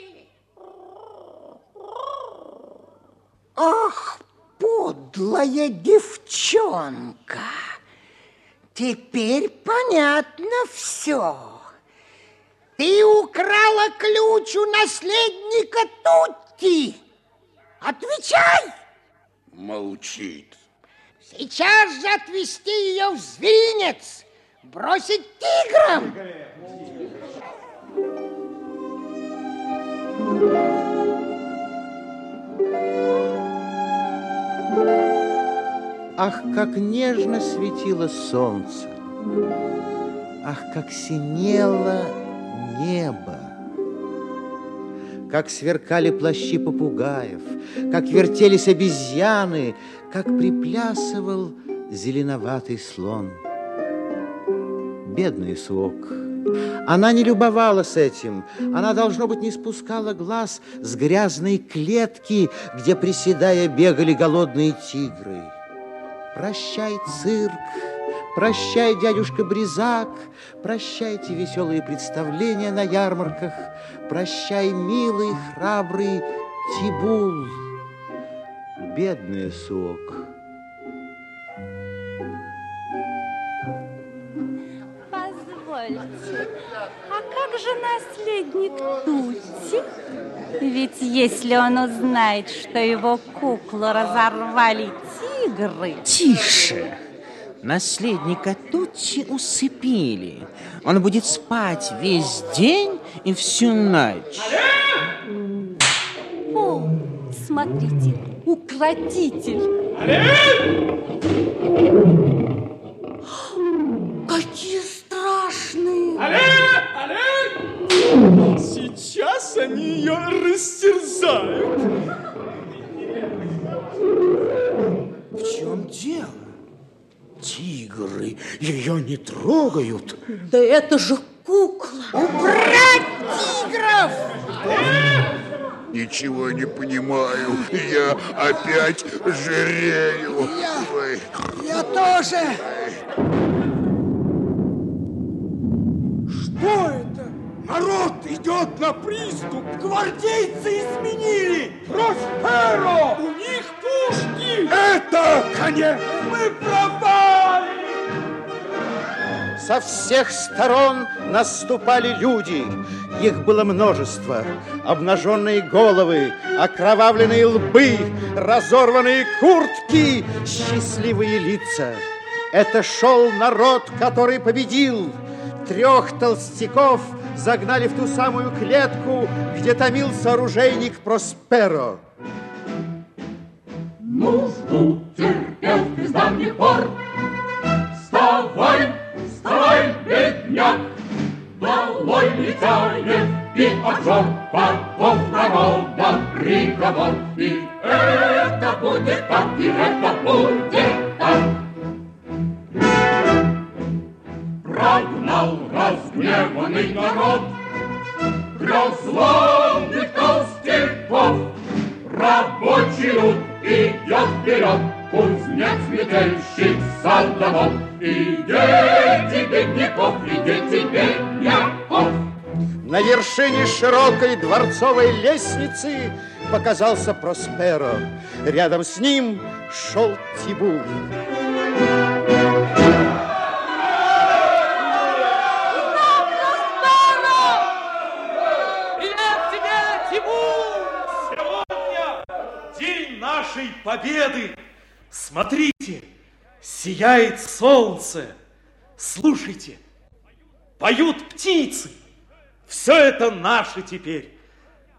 Ах, подлая девчонка! Теперь понятно все. Ты украла ключ у наследника Тутти. Отвечай! Молчит. Сейчас же отвезти ее в зверинец, бросить тиграм. Ах, как нежно светило солнце! Ах, как синело небо! Как сверкали плащи попугаев, как вертелись обезьяны, как приплясывал зеленоватый слон. Бедный Суок. Она не любовалась этим. Она, должно быть, не спускала глаз с грязной клетки, где, приседая, бегали голодные тигры. Прощай, цирк, прощай, дядюшка Бризак, прощайте веселые представления на ярмарках, прощай, милый, храбрый Тибул. Бедный Суок. Позвольте, а как же наследник Тути? Ведь если он узнает, что его куклу разорвали тигры... Тише! Наследника Тутти усыпили. Он будет спать весь день и всю ночь. О, смотрите, укротитель. Какие страшные! Сейчас они ее растерзают. В чем дело? Тигры ее не трогают. Да это же кукла! Убрать тигров! Ничего не понимаю. Я опять жирею. Я, Ой. я тоже. Что это? Народ идет на приступ. Гвардейцы изменили. Просперо! У них пушки. Это конец. Мы пропали. Со всех сторон наступали люди. Их было множество. Обнаженные головы, окровавленные лбы, разорванные куртки, счастливые лица. Это шел народ, который победил. Трех толстяков загнали в ту самую клетку, где томился оружейник Просперо. Нужду терпел ты с давних пор. Вставай, вставай, бедняк, Долой летаев и отжор Потом народа приговор. И это будет так, и это будет так. Прогнал разгневанный народ Разломных толстяков Рабочий люд идет вперед Кузнец, метельщик, садовод И дети бедняков, и дети бедняков На вершине широкой дворцовой лестницы показался Просперо. Рядом с ним шел Тибул. Нашей победы. Смотрите, сияет солнце. Слушайте, поют птицы. Все это наше теперь.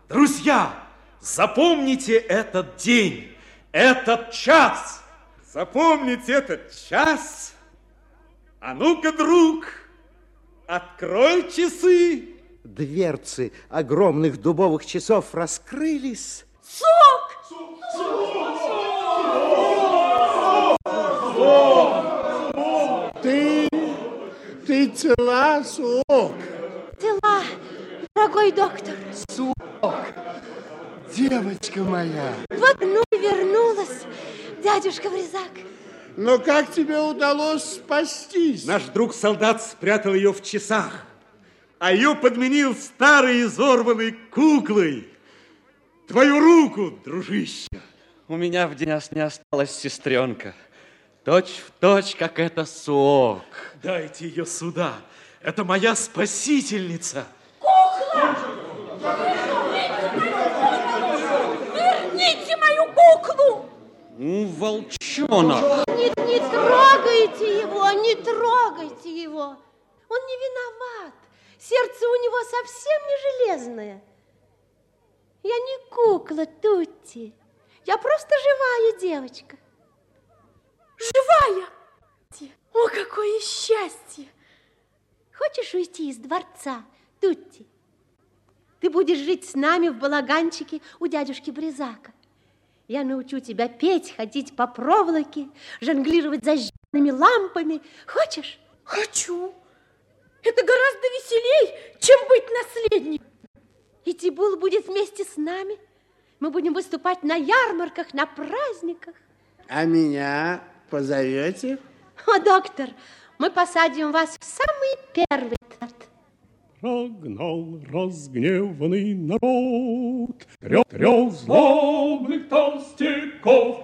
Друзья, запомните этот день, этот час. Запомните этот час. А ну-ка, друг, открой часы. Дверцы огромных дубовых часов раскрылись. Сок! Ты, ты цела, Суок? Дела, дорогой доктор. Суок, девочка моя. Вот ну и вернулась, дядюшка Бризак. Но как тебе удалось спастись? Наш друг-солдат спрятал ее в часах, а ее подменил старой изорванной куклой. Твою руку, дружище. У меня в день не осталась сестренка. Точь в точь, как эта Суок. Дайте ее сюда. Это моя спасительница. Верните мою куклу! Ну, волчонок. Не, не трогайте его, не трогайте его. Он не виноват. Сердце у него совсем не железное. Я не кукла, Тутти. Я просто живая девочка. Живая! О, какое счастье! Хочешь уйти из дворца, Тутти? Ты будешь жить с нами в балаганчике у дядюшки Бризака. Я научу тебя петь, ходить по проволоке, жонглировать зажженными лампами. Хочешь? Хочу. Это гораздо веселей, чем быть наследником. И Тибул будет вместе с нами. Мы будем выступать на ярмарках, на праздниках. А меня позовете? О, доктор, мы посадим вас в самый первый ряд. Прогнал разгневанный народ, Трёх, трёх злобных толстяков.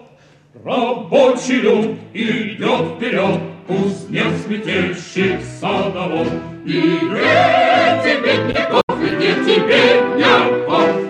Рабочий люд идет вперед, Кузнец летящих садовод. И эти бедняков, и эти бедняков.